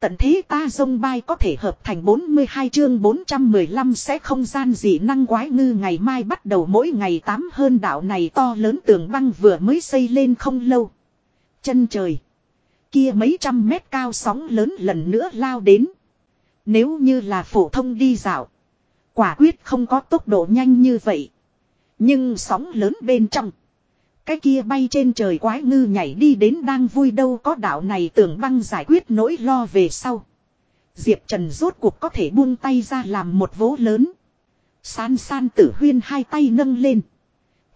Tận thế ta dông bay có thể hợp thành 42 chương 415 sẽ không gian gì năng quái ngư ngày mai bắt đầu mỗi ngày tám hơn đảo này to lớn tường băng vừa mới xây lên không lâu. Chân trời. Kia mấy trăm mét cao sóng lớn lần nữa lao đến. Nếu như là phổ thông đi dạo. Quả quyết không có tốc độ nhanh như vậy. Nhưng sóng lớn bên trong. Cái kia bay trên trời quái ngư nhảy đi đến đang vui đâu có đạo này tưởng băng giải quyết nỗi lo về sau. Diệp Trần rốt cuộc có thể buông tay ra làm một vố lớn. San san tử huyên hai tay nâng lên.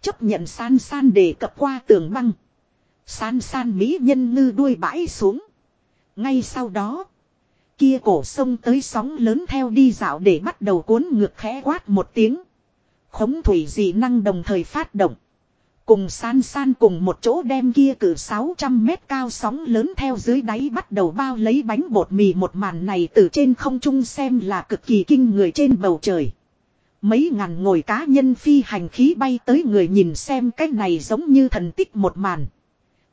Chấp nhận san san để cập qua tường băng. San san mỹ nhân ngư đuôi bãi xuống. Ngay sau đó. Kia cổ sông tới sóng lớn theo đi dạo để bắt đầu cuốn ngược khẽ quát một tiếng. Khống thủy dị năng đồng thời phát động. Cùng san san cùng một chỗ đem kia cử 600 mét cao sóng lớn theo dưới đáy bắt đầu bao lấy bánh bột mì một màn này từ trên không trung xem là cực kỳ kinh người trên bầu trời. Mấy ngàn ngồi cá nhân phi hành khí bay tới người nhìn xem cái này giống như thần tích một màn.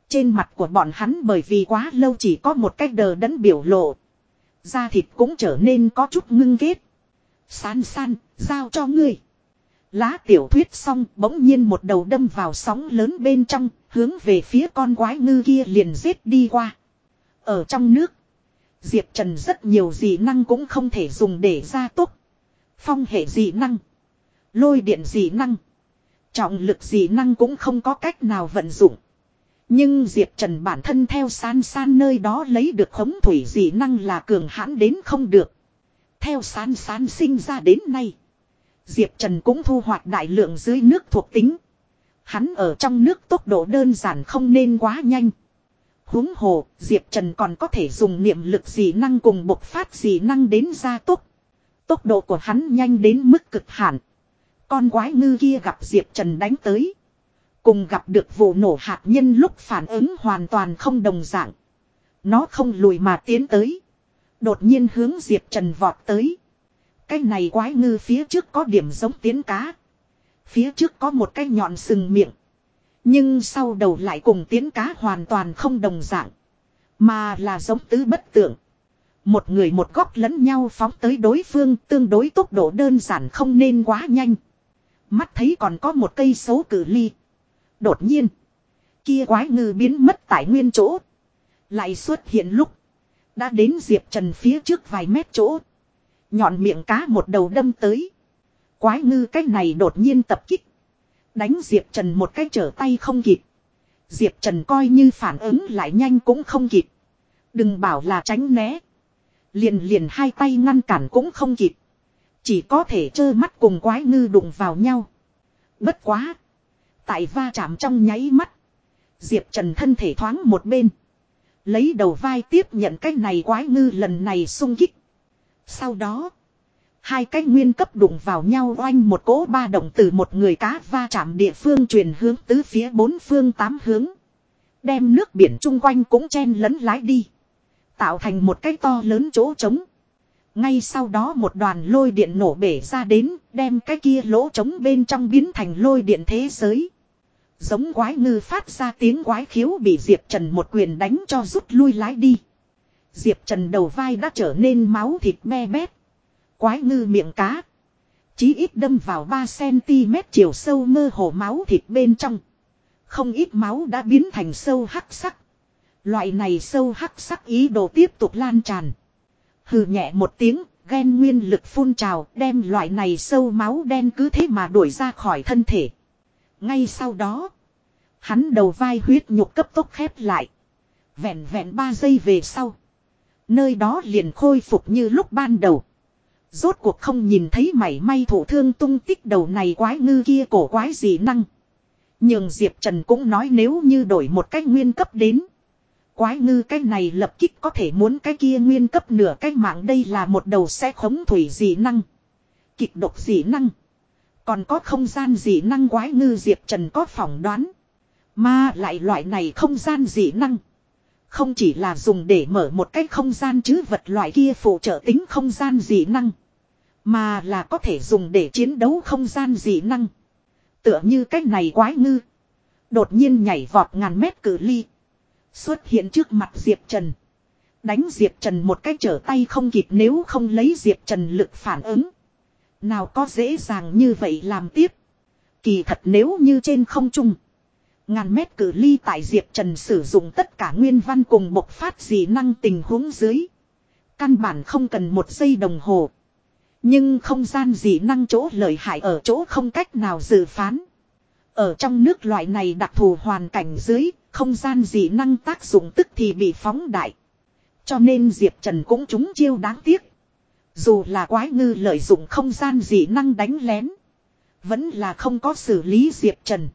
Trên mặt của bọn hắn bởi vì quá lâu chỉ có một cách đờ đẫn biểu lộ. Da thịt cũng trở nên có chút ngưng ghét. San san, giao cho ngươi. Lá tiểu thuyết xong bỗng nhiên một đầu đâm vào sóng lớn bên trong, hướng về phía con quái ngư kia liền giết đi qua. Ở trong nước, Diệp Trần rất nhiều dị năng cũng không thể dùng để gia tốc. Phong hệ dị năng, lôi điện dị năng, trọng lực dị năng cũng không có cách nào vận dụng. Nhưng Diệp Trần bản thân theo san san nơi đó lấy được khống thủy dị năng là cường hãn đến không được. Theo san san sinh ra đến nay. Diệp Trần cũng thu hoạch đại lượng dưới nước thuộc tính. Hắn ở trong nước tốc độ đơn giản không nên quá nhanh. huống hồ, Diệp Trần còn có thể dùng niệm lực dị năng cùng bộc phát dị năng đến gia tốc. Tốc độ của hắn nhanh đến mức cực hạn. Con quái ngư kia gặp Diệp Trần đánh tới. Cùng gặp được vụ nổ hạt nhân lúc phản ứng hoàn toàn không đồng dạng. Nó không lùi mà tiến tới. Đột nhiên hướng Diệp Trần vọt tới. Cái này quái ngư phía trước có điểm giống tiến cá. Phía trước có một cái nhọn sừng miệng. Nhưng sau đầu lại cùng tiến cá hoàn toàn không đồng dạng. Mà là giống tứ bất tượng. Một người một góc lẫn nhau phóng tới đối phương tương đối tốc độ đơn giản không nên quá nhanh. Mắt thấy còn có một cây xấu cử ly. Đột nhiên. Kia quái ngư biến mất tại nguyên chỗ. Lại xuất hiện lúc. Đã đến Diệp Trần phía trước vài mét chỗ. Nhọn miệng cá một đầu đâm tới. Quái ngư cái này đột nhiên tập kích. Đánh Diệp Trần một cái trở tay không kịp. Diệp Trần coi như phản ứng lại nhanh cũng không kịp. Đừng bảo là tránh né. Liền liền hai tay ngăn cản cũng không kịp. Chỉ có thể trơ mắt cùng quái ngư đụng vào nhau. Bất quá. Tại va chạm trong nháy mắt. Diệp Trần thân thể thoáng một bên. Lấy đầu vai tiếp nhận cái này quái ngư lần này sung kích. Sau đó. Hai cái nguyên cấp đụng vào nhau oanh một cỗ ba động từ một người cá va chạm địa phương truyền hướng tứ phía bốn phương tám hướng. Đem nước biển chung quanh cũng chen lấn lái đi. Tạo thành một cái to lớn chỗ trống. Ngay sau đó một đoàn lôi điện nổ bể ra đến, đem cái kia lỗ trống bên trong biến thành lôi điện thế giới. Giống quái ngư phát ra tiếng quái khiếu bị Diệp Trần một quyền đánh cho rút lui lái đi. Diệp Trần đầu vai đã trở nên máu thịt me bét. Quái ngư miệng cá. Chí ít đâm vào 3cm chiều sâu mơ hồ máu thịt bên trong. Không ít máu đã biến thành sâu hắc sắc. Loại này sâu hắc sắc ý đồ tiếp tục lan tràn. Hừ nhẹ một tiếng, ghen nguyên lực phun trào đem loại này sâu máu đen cứ thế mà đuổi ra khỏi thân thể. Ngay sau đó, hắn đầu vai huyết nhục cấp tốc khép lại. Vẹn vẹn 3 giây về sau. Nơi đó liền khôi phục như lúc ban đầu. Rốt cuộc không nhìn thấy mảy may thủ thương tung tích đầu này quái ngư kia cổ quái gì năng. Nhưng Diệp Trần cũng nói nếu như đổi một cách nguyên cấp đến. Quái ngư cái này lập kích có thể muốn cái kia nguyên cấp nửa cái mạng đây là một đầu xe khống thủy dị năng. Kịch độc dị năng. Còn có không gian dị năng quái ngư Diệp Trần có phỏng đoán. Mà lại loại này không gian dị năng. Không chỉ là dùng để mở một cái không gian chứ vật loại kia phụ trợ tính không gian dị năng. Mà là có thể dùng để chiến đấu không gian dị năng. Tựa như cái này quái ngư. Đột nhiên nhảy vọt ngàn mét cử ly. Xuất hiện trước mặt Diệp Trần. Đánh Diệp Trần một cách trở tay không kịp nếu không lấy Diệp Trần lực phản ứng. Nào có dễ dàng như vậy làm tiếp. Kỳ thật nếu như trên không trung. Ngàn mét cử ly tại Diệp Trần sử dụng tất cả nguyên văn cùng bộc phát dị năng tình huống dưới. Căn bản không cần một giây đồng hồ. Nhưng không gian dị năng chỗ lợi hại ở chỗ không cách nào dự phán. Ở trong nước loại này đặc thù hoàn cảnh dưới, không gian dị năng tác dụng tức thì bị phóng đại. Cho nên Diệp Trần cũng trúng chiêu đáng tiếc. Dù là quái ngư lợi dụng không gian dị năng đánh lén. Vẫn là không có xử lý Diệp Trần.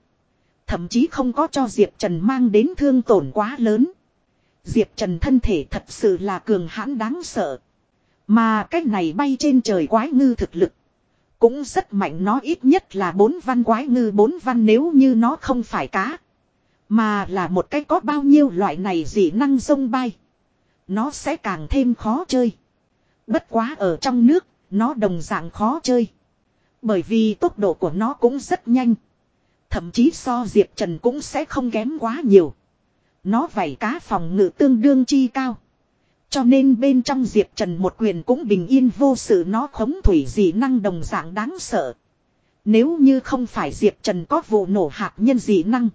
Thậm chí không có cho Diệp Trần mang đến thương tổn quá lớn. Diệp Trần thân thể thật sự là cường hãn đáng sợ. Mà cái này bay trên trời quái ngư thực lực. Cũng rất mạnh nó ít nhất là bốn văn quái ngư bốn văn nếu như nó không phải cá. Mà là một cái có bao nhiêu loại này dị năng sông bay. Nó sẽ càng thêm khó chơi. Bất quá ở trong nước, nó đồng dạng khó chơi. Bởi vì tốc độ của nó cũng rất nhanh. Thậm chí so Diệp Trần cũng sẽ không kém quá nhiều. Nó vảy cá phòng ngự tương đương chi cao. Cho nên bên trong Diệp Trần một quyền cũng bình yên vô sự nó khống thủy dị năng đồng dạng đáng sợ. Nếu như không phải Diệp Trần có vụ nổ hạt nhân dị năng.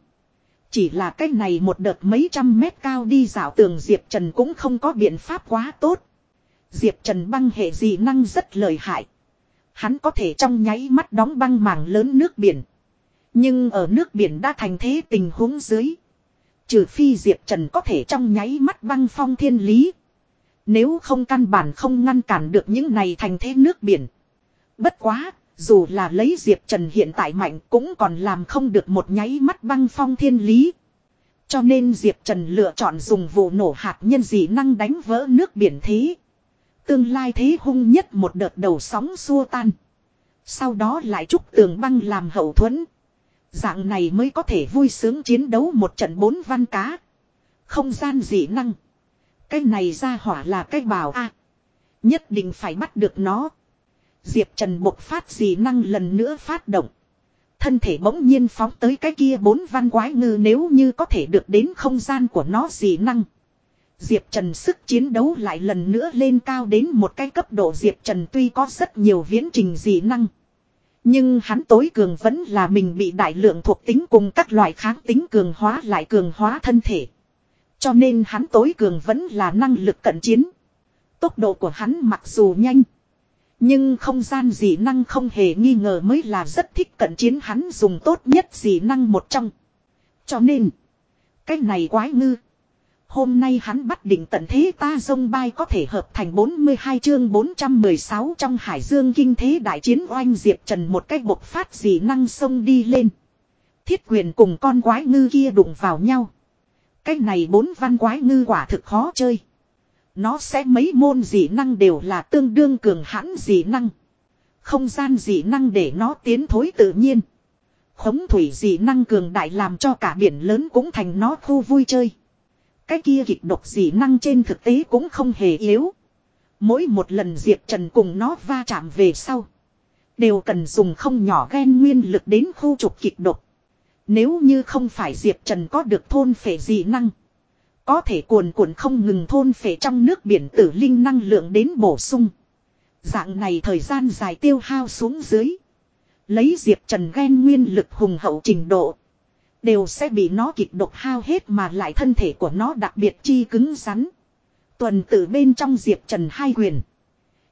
Chỉ là cái này một đợt mấy trăm mét cao đi dạo tường Diệp Trần cũng không có biện pháp quá tốt. Diệp Trần băng hệ dị năng rất lợi hại. Hắn có thể trong nháy mắt đóng băng mảng lớn nước biển. Nhưng ở nước biển đã thành thế tình huống dưới. Trừ phi Diệp Trần có thể trong nháy mắt băng phong thiên lý. Nếu không căn bản không ngăn cản được những này thành thế nước biển. Bất quá, dù là lấy Diệp Trần hiện tại mạnh cũng còn làm không được một nháy mắt băng phong thiên lý. Cho nên Diệp Trần lựa chọn dùng vụ nổ hạt nhân dị năng đánh vỡ nước biển thế. Tương lai thế hung nhất một đợt đầu sóng xua tan. Sau đó lại trúc tường băng làm hậu thuẫn. Dạng này mới có thể vui sướng chiến đấu một trận bốn văn cá. Không gian dị năng. Cái này ra hỏa là cái bảo a Nhất định phải bắt được nó. Diệp Trần bộc phát dị năng lần nữa phát động. Thân thể bỗng nhiên phóng tới cái kia bốn văn quái ngư nếu như có thể được đến không gian của nó dị năng. Diệp Trần sức chiến đấu lại lần nữa lên cao đến một cái cấp độ Diệp Trần tuy có rất nhiều viễn trình dị năng. Nhưng hắn tối cường vẫn là mình bị đại lượng thuộc tính cùng các loại kháng tính cường hóa lại cường hóa thân thể. Cho nên hắn tối cường vẫn là năng lực cận chiến. Tốc độ của hắn mặc dù nhanh. Nhưng không gian dị năng không hề nghi ngờ mới là rất thích cận chiến hắn dùng tốt nhất dị năng một trong. Cho nên, cái này quái ngư. Hôm nay hắn bắt định tận thế ta dông bay có thể hợp thành 42 chương 416 trong hải dương kinh thế đại chiến oanh diệp trần một cách bộc phát dị năng sông đi lên. Thiết quyền cùng con quái ngư kia đụng vào nhau. Cái này bốn văn quái ngư quả thực khó chơi. Nó sẽ mấy môn dị năng đều là tương đương cường hãn dị năng. Không gian dị năng để nó tiến thối tự nhiên. Khống thủy dị năng cường đại làm cho cả biển lớn cũng thành nó khu vui chơi. Cái kia kịch độc dị năng trên thực tế cũng không hề yếu. Mỗi một lần Diệp Trần cùng nó va chạm về sau. Đều cần dùng không nhỏ ghen nguyên lực đến khu trục kịch độc. Nếu như không phải Diệp Trần có được thôn phệ dị năng. Có thể cuồn cuộn không ngừng thôn phệ trong nước biển tử linh năng lượng đến bổ sung. Dạng này thời gian dài tiêu hao xuống dưới. Lấy Diệp Trần ghen nguyên lực hùng hậu trình độ. Đều sẽ bị nó kịch độc hao hết mà lại thân thể của nó đặc biệt chi cứng rắn. Tuần tử bên trong Diệp Trần hai quyền.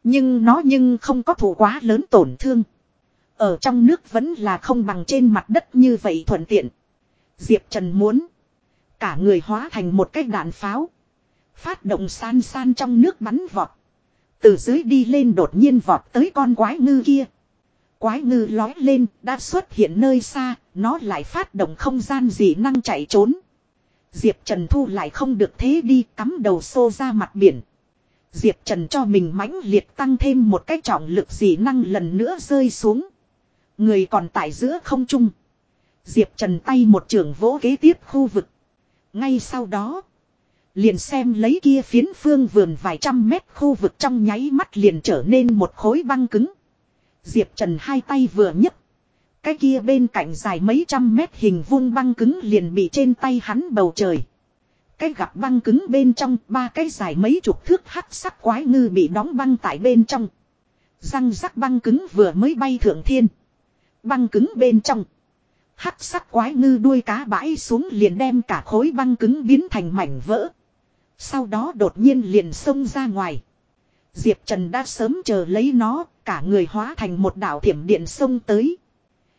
Nhưng nó nhưng không có thủ quá lớn tổn thương. Ở trong nước vẫn là không bằng trên mặt đất như vậy thuận tiện. Diệp Trần muốn. Cả người hóa thành một cái đạn pháo. Phát động san san trong nước bắn vọt. Từ dưới đi lên đột nhiên vọt tới con quái ngư kia. Quái ngư lói lên, đã xuất hiện nơi xa, nó lại phát động không gian gì năng chạy trốn. Diệp Trần Thu lại không được thế đi cắm đầu xô ra mặt biển. Diệp Trần cho mình mãnh liệt tăng thêm một cái trọng lực dị năng lần nữa rơi xuống. Người còn tại giữa không trung. Diệp Trần tay một trường vỗ kế tiếp khu vực. Ngay sau đó. Liền xem lấy kia phiến phương vườn vài trăm mét khu vực trong nháy mắt liền trở nên một khối băng cứng. Diệp Trần hai tay vừa nhấc. Cái kia bên cạnh dài mấy trăm mét hình vuông băng cứng liền bị trên tay hắn bầu trời. cái gặp băng cứng bên trong, ba cái dài mấy chục thước hắc sắc quái ngư bị đóng băng tại bên trong. Răng rắc băng cứng vừa mới bay thượng thiên. Băng cứng bên trong. Hắc sắc quái ngư đuôi cá bãi xuống liền đem cả khối băng cứng biến thành mảnh vỡ. Sau đó đột nhiên liền xông ra ngoài. Diệp Trần đã sớm chờ lấy nó, cả người hóa thành một đảo thiểm điện xông tới.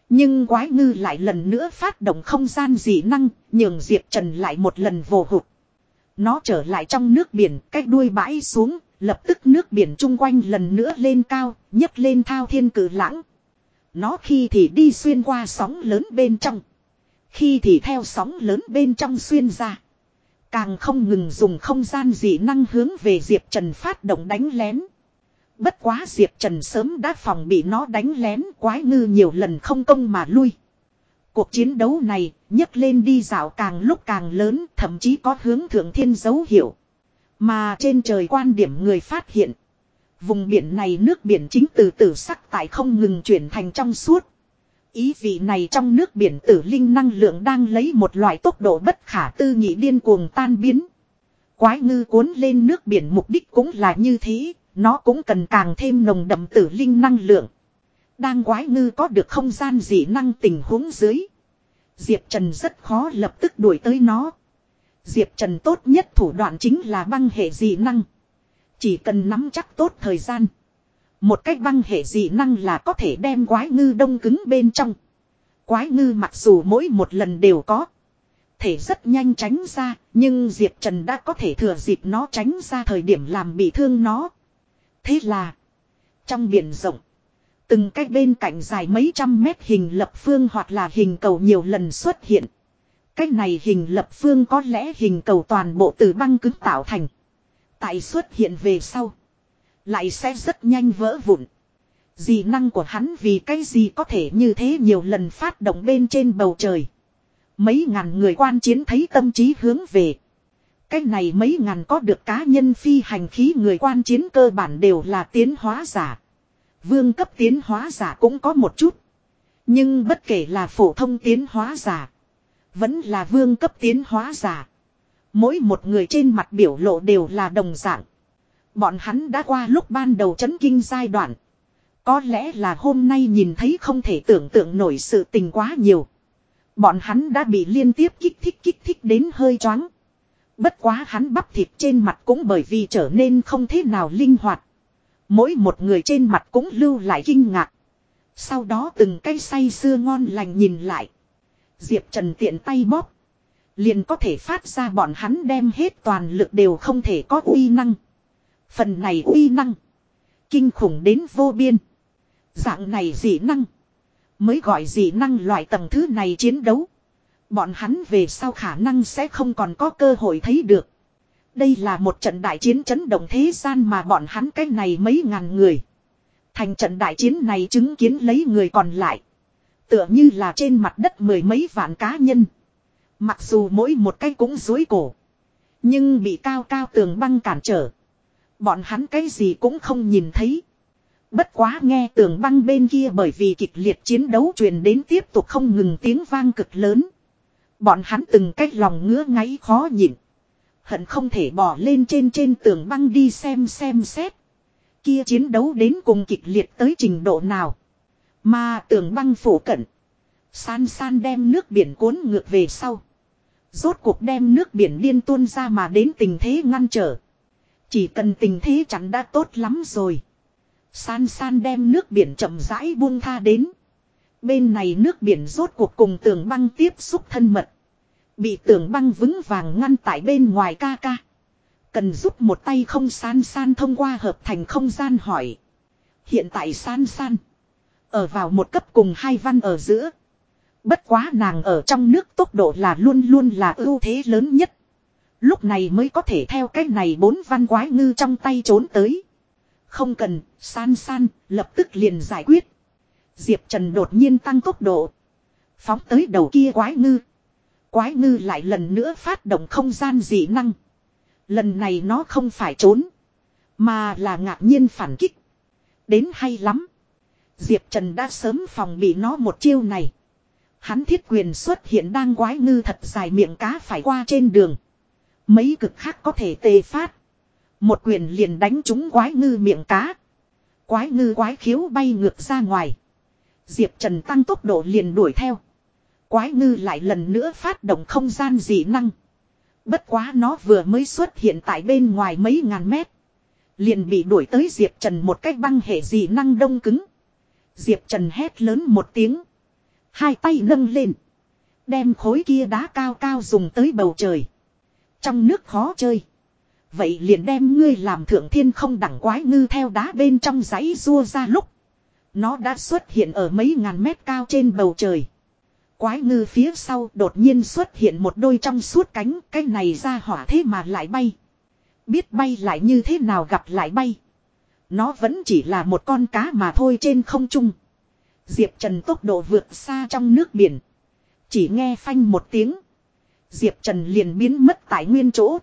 Nhưng quái ngư lại lần nữa phát động không gian dị năng, nhường Diệp Trần lại một lần vồ hụt. Nó trở lại trong nước biển, cách đuôi bãi xuống, lập tức nước biển chung quanh lần nữa lên cao, nhấc lên thao thiên cử lãng. Nó khi thì đi xuyên qua sóng lớn bên trong. Khi thì theo sóng lớn bên trong xuyên ra. Càng không ngừng dùng không gian dị năng hướng về Diệp Trần phát động đánh lén. Bất quá Diệp Trần sớm đã phòng bị nó đánh lén quái ngư nhiều lần không công mà lui. Cuộc chiến đấu này nhấc lên đi dạo càng lúc càng lớn, thậm chí có hướng thượng thiên dấu hiệu. Mà trên trời quan điểm người phát hiện. Vùng biển này nước biển chính từ tử sắc tại không ngừng chuyển thành trong suốt. Ý vị này trong nước biển tử linh năng lượng đang lấy một loại tốc độ bất khả tư nghị điên cuồng tan biến. Quái ngư cuốn lên nước biển mục đích cũng là như thế, nó cũng cần càng thêm nồng đậm tử linh năng lượng. Đang quái ngư có được không gian dị năng tình huống dưới. Diệp Trần rất khó lập tức đuổi tới nó. Diệp Trần tốt nhất thủ đoạn chính là băng hệ dị năng. Chỉ cần nắm chắc tốt thời gian. Một cách băng hệ dị năng là có thể đem quái ngư đông cứng bên trong. Quái ngư mặc dù mỗi một lần đều có. Thể rất nhanh tránh ra, nhưng Diệp Trần đã có thể thừa dịp nó tránh ra thời điểm làm bị thương nó. Thế là, trong biển rộng, từng cái bên cạnh dài mấy trăm mét hình lập phương hoặc là hình cầu nhiều lần xuất hiện. Cách này hình lập phương có lẽ hình cầu toàn bộ từ băng cứng tạo thành. Tại xuất hiện về sau. Lại sẽ rất nhanh vỡ vụn. Dị năng của hắn vì cái gì có thể như thế nhiều lần phát động bên trên bầu trời. Mấy ngàn người quan chiến thấy tâm trí hướng về. Cái này mấy ngàn có được cá nhân phi hành khí người quan chiến cơ bản đều là tiến hóa giả. Vương cấp tiến hóa giả cũng có một chút. Nhưng bất kể là phổ thông tiến hóa giả. Vẫn là vương cấp tiến hóa giả. Mỗi một người trên mặt biểu lộ đều là đồng dạng. Bọn hắn đã qua lúc ban đầu chấn kinh giai đoạn. Có lẽ là hôm nay nhìn thấy không thể tưởng tượng nổi sự tình quá nhiều. Bọn hắn đã bị liên tiếp kích thích kích thích đến hơi choáng. Bất quá hắn bắp thịt trên mặt cũng bởi vì trở nên không thế nào linh hoạt. Mỗi một người trên mặt cũng lưu lại kinh ngạc. Sau đó từng cây say xưa ngon lành nhìn lại. Diệp Trần tiện tay bóp. Liền có thể phát ra bọn hắn đem hết toàn lực đều không thể có uy năng. Phần này uy năng. Kinh khủng đến vô biên. Dạng này dị năng. Mới gọi dị năng loại tầng thứ này chiến đấu. Bọn hắn về sau khả năng sẽ không còn có cơ hội thấy được. Đây là một trận đại chiến chấn động thế gian mà bọn hắn cái này mấy ngàn người. Thành trận đại chiến này chứng kiến lấy người còn lại. Tựa như là trên mặt đất mười mấy vạn cá nhân. Mặc dù mỗi một cái cũng dối cổ. Nhưng bị cao cao tường băng cản trở. Bọn hắn cái gì cũng không nhìn thấy. Bất quá nghe tường băng bên kia bởi vì kịch liệt chiến đấu truyền đến tiếp tục không ngừng tiếng vang cực lớn. Bọn hắn từng cách lòng ngứa ngáy khó nhịn. Hận không thể bỏ lên trên trên tường băng đi xem xem xét. Kia chiến đấu đến cùng kịch liệt tới trình độ nào. Mà tường băng phủ cận. San san đem nước biển cuốn ngược về sau. Rốt cuộc đem nước biển điên tuôn ra mà đến tình thế ngăn trở. Chỉ cần tình thế chẳng đã tốt lắm rồi. San san đem nước biển chậm rãi buông tha đến. Bên này nước biển rốt cuộc cùng tường băng tiếp xúc thân mật. Bị tường băng vững vàng ngăn tại bên ngoài ca ca. Cần giúp một tay không san san thông qua hợp thành không gian hỏi. Hiện tại san san. Ở vào một cấp cùng hai văn ở giữa. Bất quá nàng ở trong nước tốc độ là luôn luôn là ưu thế lớn nhất. Lúc này mới có thể theo cách này bốn văn quái ngư trong tay trốn tới. Không cần, san san, lập tức liền giải quyết. Diệp Trần đột nhiên tăng tốc độ. Phóng tới đầu kia quái ngư. Quái ngư lại lần nữa phát động không gian dị năng. Lần này nó không phải trốn. Mà là ngạc nhiên phản kích. Đến hay lắm. Diệp Trần đã sớm phòng bị nó một chiêu này. Hắn thiết quyền xuất hiện đang quái ngư thật dài miệng cá phải qua trên đường. Mấy cực khác có thể tê phát. Một quyền liền đánh trúng quái ngư miệng cá. Quái ngư quái khiếu bay ngược ra ngoài. Diệp Trần tăng tốc độ liền đuổi theo. Quái ngư lại lần nữa phát động không gian dị năng. Bất quá nó vừa mới xuất hiện tại bên ngoài mấy ngàn mét. Liền bị đuổi tới Diệp Trần một cách băng hệ dị năng đông cứng. Diệp Trần hét lớn một tiếng. Hai tay nâng lên. Đem khối kia đá cao cao dùng tới bầu trời. Trong nước khó chơi. Vậy liền đem ngươi làm thượng thiên không đẳng quái ngư theo đá bên trong giấy rua ra lúc. Nó đã xuất hiện ở mấy ngàn mét cao trên bầu trời. Quái ngư phía sau đột nhiên xuất hiện một đôi trong suốt cánh. Cái này ra hỏa thế mà lại bay. Biết bay lại như thế nào gặp lại bay. Nó vẫn chỉ là một con cá mà thôi trên không trung. Diệp Trần tốc độ vượt xa trong nước biển. Chỉ nghe phanh một tiếng. Diệp Trần liền biến mất tại nguyên chỗ.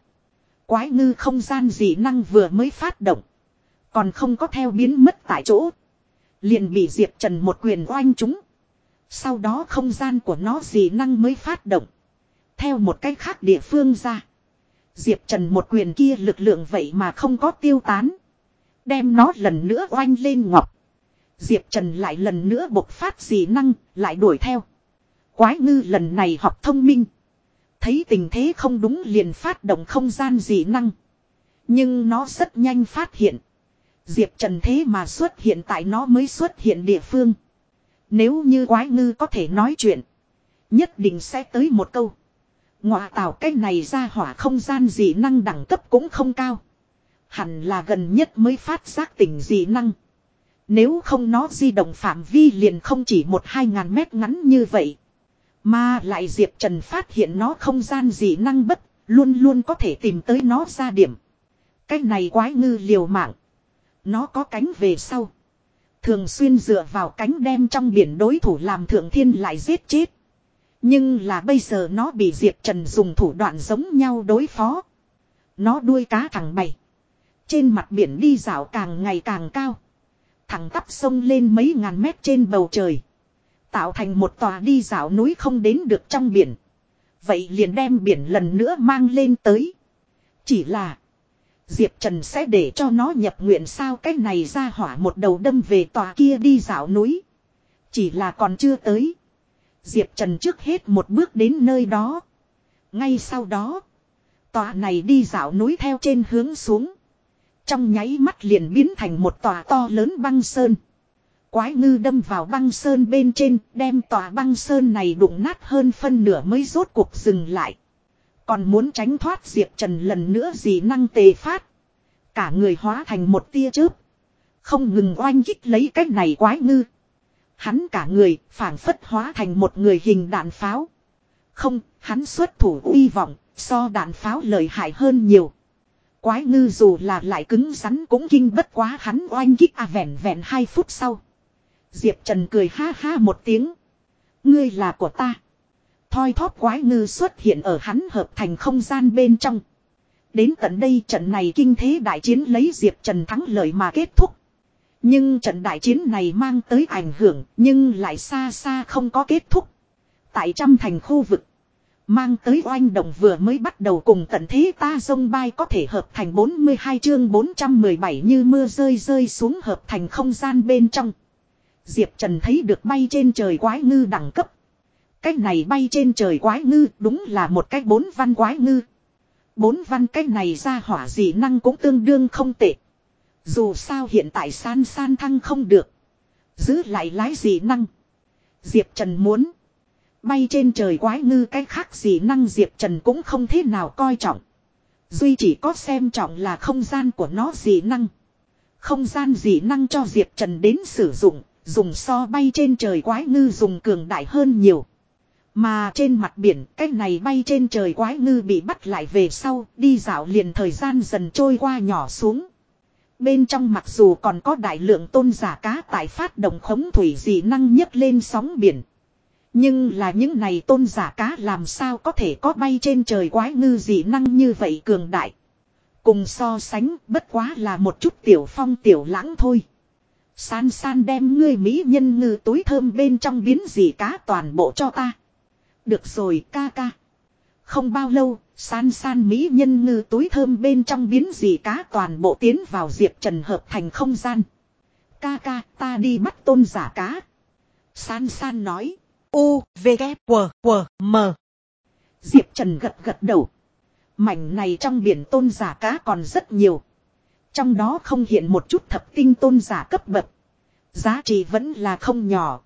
Quái ngư không gian dị năng vừa mới phát động. Còn không có theo biến mất tại chỗ. Liền bị Diệp Trần một quyền oanh chúng. Sau đó không gian của nó dị năng mới phát động. Theo một cách khác địa phương ra. Diệp Trần một quyền kia lực lượng vậy mà không có tiêu tán. Đem nó lần nữa oanh lên ngọc. Diệp Trần lại lần nữa bộc phát dị năng, lại đuổi theo. Quái ngư lần này học thông minh. Thấy tình thế không đúng liền phát động không gian dị năng. Nhưng nó rất nhanh phát hiện. Diệp Trần thế mà xuất hiện tại nó mới xuất hiện địa phương. Nếu như quái ngư có thể nói chuyện. Nhất định sẽ tới một câu. Ngọa tạo cái này ra hỏa không gian dị năng đẳng cấp cũng không cao. Hẳn là gần nhất mới phát giác tỉnh dị năng. Nếu không nó di động phạm vi liền không chỉ một hai ngàn mét ngắn như vậy. Mà lại Diệp Trần phát hiện nó không gian gì năng bất, luôn luôn có thể tìm tới nó ra điểm. Cái này quái ngư liều mạng. Nó có cánh về sau. Thường xuyên dựa vào cánh đem trong biển đối thủ làm thượng thiên lại giết chết. Nhưng là bây giờ nó bị Diệp Trần dùng thủ đoạn giống nhau đối phó. Nó đuôi cá thẳng bày. Trên mặt biển đi dạo càng ngày càng cao. Thẳng tắp sông lên mấy ngàn mét trên bầu trời. Tạo thành một tòa đi dạo núi không đến được trong biển. Vậy liền đem biển lần nữa mang lên tới. Chỉ là. Diệp Trần sẽ để cho nó nhập nguyện sao cái này ra hỏa một đầu đâm về tòa kia đi dạo núi. Chỉ là còn chưa tới. Diệp Trần trước hết một bước đến nơi đó. Ngay sau đó. Tòa này đi dạo núi theo trên hướng xuống. Trong nháy mắt liền biến thành một tòa to lớn băng sơn. Quái ngư đâm vào băng sơn bên trên, đem tòa băng sơn này đụng nát hơn phân nửa mới rốt cuộc dừng lại. Còn muốn tránh thoát Diệp Trần lần nữa gì năng tề phát. Cả người hóa thành một tia chớp. Không ngừng oanh kích lấy cách này quái ngư. Hắn cả người phản phất hóa thành một người hình đạn pháo. Không, hắn xuất thủ uy vọng, so đạn pháo lợi hại hơn nhiều. Quái ngư dù là lại cứng rắn cũng kinh bất quá hắn oanh kích à vẹn vẹn hai phút sau. Diệp Trần cười ha ha một tiếng. Ngươi là của ta. Thoi thóp quái ngư xuất hiện ở hắn hợp thành không gian bên trong. Đến tận đây trận này kinh thế đại chiến lấy Diệp Trần thắng lợi mà kết thúc. Nhưng trận đại chiến này mang tới ảnh hưởng, nhưng lại xa xa không có kết thúc. Tại trăm thành khu vực. Mang tới oanh động vừa mới bắt đầu cùng tận thế ta sông bay có thể hợp thành 42 chương 417 như mưa rơi rơi xuống hợp thành không gian bên trong. Diệp Trần thấy được bay trên trời quái ngư đẳng cấp. Cách này bay trên trời quái ngư đúng là một cách bốn văn quái ngư. Bốn văn cách này ra hỏa dị năng cũng tương đương không tệ. Dù sao hiện tại san san thăng không được. Giữ lại lái dị năng. Diệp Trần muốn. Bay trên trời quái ngư cái khác dị năng Diệp Trần cũng không thế nào coi trọng. Duy chỉ có xem trọng là không gian của nó dị năng. Không gian dị năng cho Diệp Trần đến sử dụng, dùng so bay trên trời quái ngư dùng cường đại hơn nhiều. Mà trên mặt biển, cái này bay trên trời quái ngư bị bắt lại về sau, đi dạo liền thời gian dần trôi qua nhỏ xuống. Bên trong mặc dù còn có đại lượng tôn giả cá tại phát động khống thủy dị năng nhấc lên sóng biển. Nhưng là những này tôn giả cá làm sao có thể có bay trên trời quái ngư dị năng như vậy cường đại. Cùng so sánh bất quá là một chút tiểu phong tiểu lãng thôi. San san đem ngươi mỹ nhân ngư túi thơm bên trong biến gì cá toàn bộ cho ta. Được rồi ca ca. Không bao lâu, San san mỹ nhân ngư túi thơm bên trong biến gì cá toàn bộ tiến vào Diệp Trần hợp thành không gian. Ca ca ta đi bắt tôn giả cá. San san nói. U, V, K, W, W, M. Diệp Trần gật gật đầu. Mảnh này trong biển tôn giả cá còn rất nhiều. Trong đó không hiện một chút thập tinh tôn giả cấp bậc. Giá trị vẫn là không nhỏ.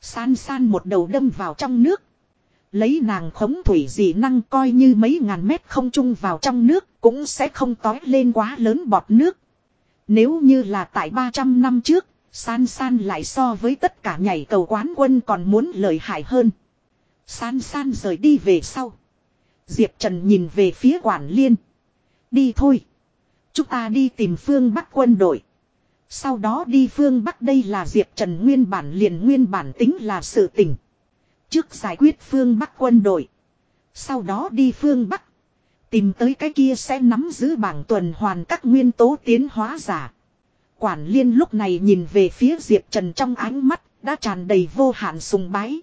San san một đầu đâm vào trong nước. Lấy nàng khống thủy dị năng coi như mấy ngàn mét không chung vào trong nước cũng sẽ không tói lên quá lớn bọt nước. Nếu như là tại 300 năm trước, san san lại so với tất cả nhảy cầu quán quân còn muốn lợi hại hơn. San san rời đi về sau. Diệp Trần nhìn về phía quản liên. Đi thôi. Chúng ta đi tìm phương Bắc quân đội. Sau đó đi phương Bắc đây là Diệp Trần nguyên bản liền nguyên bản tính là sự tình. Trước giải quyết phương Bắc quân đội. Sau đó đi phương Bắc. Tìm tới cái kia sẽ nắm giữ bảng tuần hoàn các nguyên tố tiến hóa giả. Quản liên lúc này nhìn về phía Diệp Trần trong ánh mắt, đã tràn đầy vô hạn sùng bái.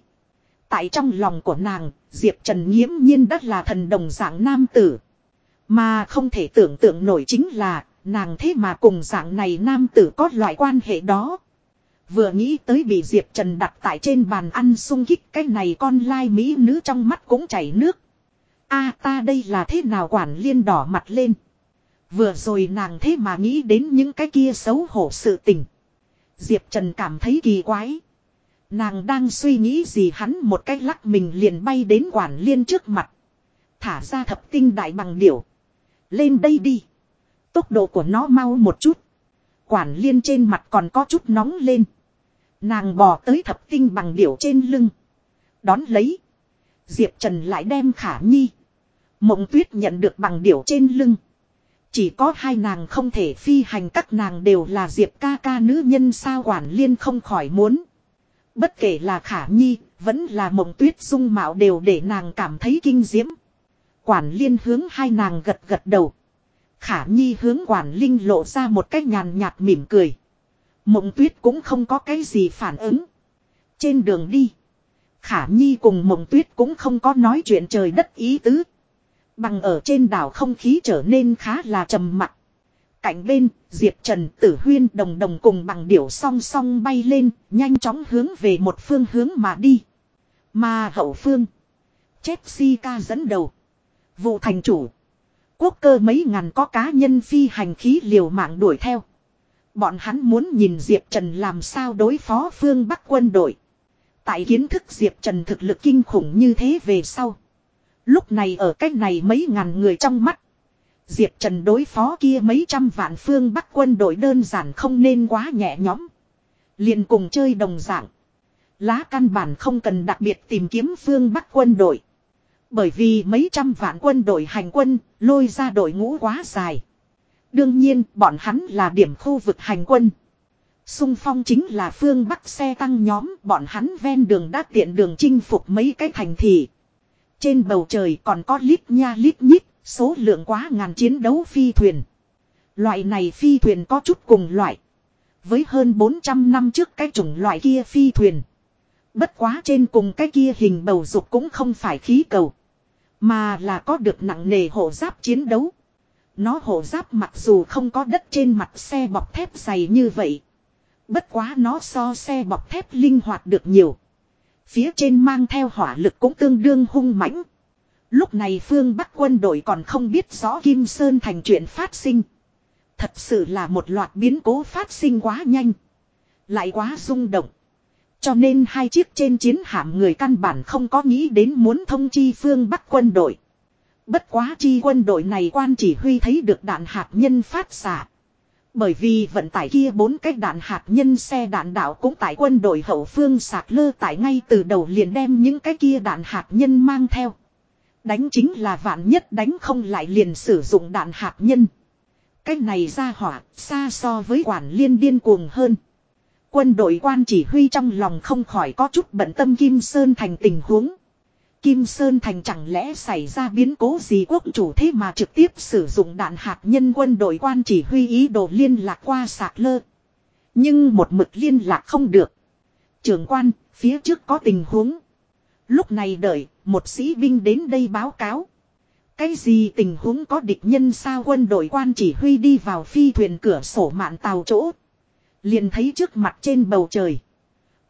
Tại trong lòng của nàng, Diệp Trần nghiễm nhiên đất là thần đồng dạng nam tử. Mà không thể tưởng tượng nổi chính là, nàng thế mà cùng dạng này nam tử có loại quan hệ đó. Vừa nghĩ tới bị Diệp Trần đặt tại trên bàn ăn sung kích cái này con lai mỹ nữ trong mắt cũng chảy nước. a ta đây là thế nào quản liên đỏ mặt lên. Vừa rồi nàng thế mà nghĩ đến những cái kia xấu hổ sự tình. Diệp Trần cảm thấy kỳ quái. Nàng đang suy nghĩ gì hắn một cách lắc mình liền bay đến quản liên trước mặt. Thả ra thập tinh đại bằng điểu. Lên đây đi. Tốc độ của nó mau một chút. Quản liên trên mặt còn có chút nóng lên. Nàng bò tới thập tinh bằng điểu trên lưng. Đón lấy. Diệp Trần lại đem khả nhi. Mộng tuyết nhận được bằng điểu trên lưng. Chỉ có hai nàng không thể phi hành các nàng đều là Diệp ca ca nữ nhân sao quản liên không khỏi muốn. Bất kể là khả nhi, vẫn là mộng tuyết dung mạo đều để nàng cảm thấy kinh diễm. Quản liên hướng hai nàng gật gật đầu. Khả nhi hướng quản linh lộ ra một cách nhàn nhạt mỉm cười. Mộng tuyết cũng không có cái gì phản ứng. Trên đường đi. Khả nhi cùng mộng tuyết cũng không có nói chuyện trời đất ý tứ. Bằng ở trên đảo không khí trở nên khá là trầm mặc. Cạnh bên, Diệp Trần, Tử Huyên đồng đồng cùng bằng điểu song song bay lên, nhanh chóng hướng về một phương hướng mà đi. Mà hậu phương, Chelsea dẫn đầu. Vụ thành chủ. Quốc cơ mấy ngàn có cá nhân phi hành khí liều mạng đuổi theo. Bọn hắn muốn nhìn Diệp Trần làm sao đối phó phương Bắc quân đội. Tại kiến thức Diệp Trần thực lực kinh khủng như thế về sau. Lúc này ở cách này mấy ngàn người trong mắt. Diệp Trần đối phó kia mấy trăm vạn phương Bắc quân đội đơn giản không nên quá nhẹ nhõm. liền cùng chơi đồng dạng. Lá căn bản không cần đặc biệt tìm kiếm phương Bắc quân đội. Bởi vì mấy trăm vạn quân đội hành quân, lôi ra đội ngũ quá dài. Đương nhiên, bọn hắn là điểm khu vực hành quân. Xung phong chính là phương Bắc xe tăng nhóm, bọn hắn ven đường đã tiện đường chinh phục mấy cái thành thị. Trên bầu trời còn có lít nha lít nhít, số lượng quá ngàn chiến đấu phi thuyền. Loại này phi thuyền có chút cùng loại. Với hơn 400 năm trước cái chủng loại kia phi thuyền. Bất quá trên cùng cái kia hình bầu dục cũng không phải khí cầu. Mà là có được nặng nề hộ giáp chiến đấu. Nó hộ giáp mặc dù không có đất trên mặt xe bọc thép dày như vậy. Bất quá nó so xe bọc thép linh hoạt được nhiều. Phía trên mang theo hỏa lực cũng tương đương hung mãnh. Lúc này phương Bắc quân đội còn không biết rõ Kim Sơn thành chuyện phát sinh. Thật sự là một loạt biến cố phát sinh quá nhanh. Lại quá rung động. Cho nên hai chiếc trên chiến hạm người căn bản không có nghĩ đến muốn thông chi phương Bắc quân đội. Bất quá chi quân đội này quan chỉ huy thấy được đạn hạt nhân phát xạ. Bởi vì vận tải kia bốn cái đạn hạt nhân xe đạn đạo cũng tại quân đội hậu phương sạc lơ tại ngay từ đầu liền đem những cái kia đạn hạt nhân mang theo. Đánh chính là vạn nhất đánh không lại liền sử dụng đạn hạt nhân. Cái này ra hỏa, xa so với quản liên điên cuồng hơn. Quân đội quan chỉ huy trong lòng không khỏi có chút bận tâm Kim Sơn thành tình huống. Kim Sơn Thành chẳng lẽ xảy ra biến cố gì quốc chủ thế mà trực tiếp sử dụng đạn hạt nhân quân đội quan chỉ huy ý đồ liên lạc qua sạc lơ. Nhưng một mực liên lạc không được. Trưởng quan, phía trước có tình huống. Lúc này đợi, một sĩ binh đến đây báo cáo. Cái gì tình huống có địch nhân sao quân đội quan chỉ huy đi vào phi thuyền cửa sổ mạn tàu chỗ. Liền thấy trước mặt trên bầu trời.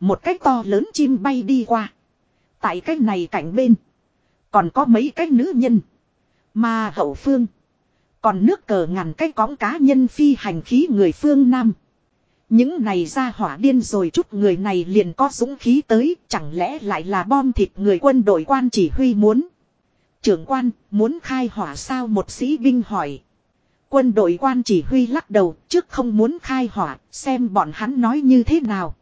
Một cái to lớn chim bay đi qua. Tại cái này cạnh bên. Còn có mấy cái nữ nhân. Mà hậu phương. Còn nước cờ ngàn cái cõng cá nhân phi hành khí người phương Nam. Những này ra hỏa điên rồi chút người này liền có dũng khí tới, chẳng lẽ lại là bom thịt người quân đội quan chỉ huy muốn. Trưởng quan, muốn khai hỏa sao một sĩ binh hỏi. Quân đội quan chỉ huy lắc đầu, trước không muốn khai hỏa, xem bọn hắn nói như thế nào.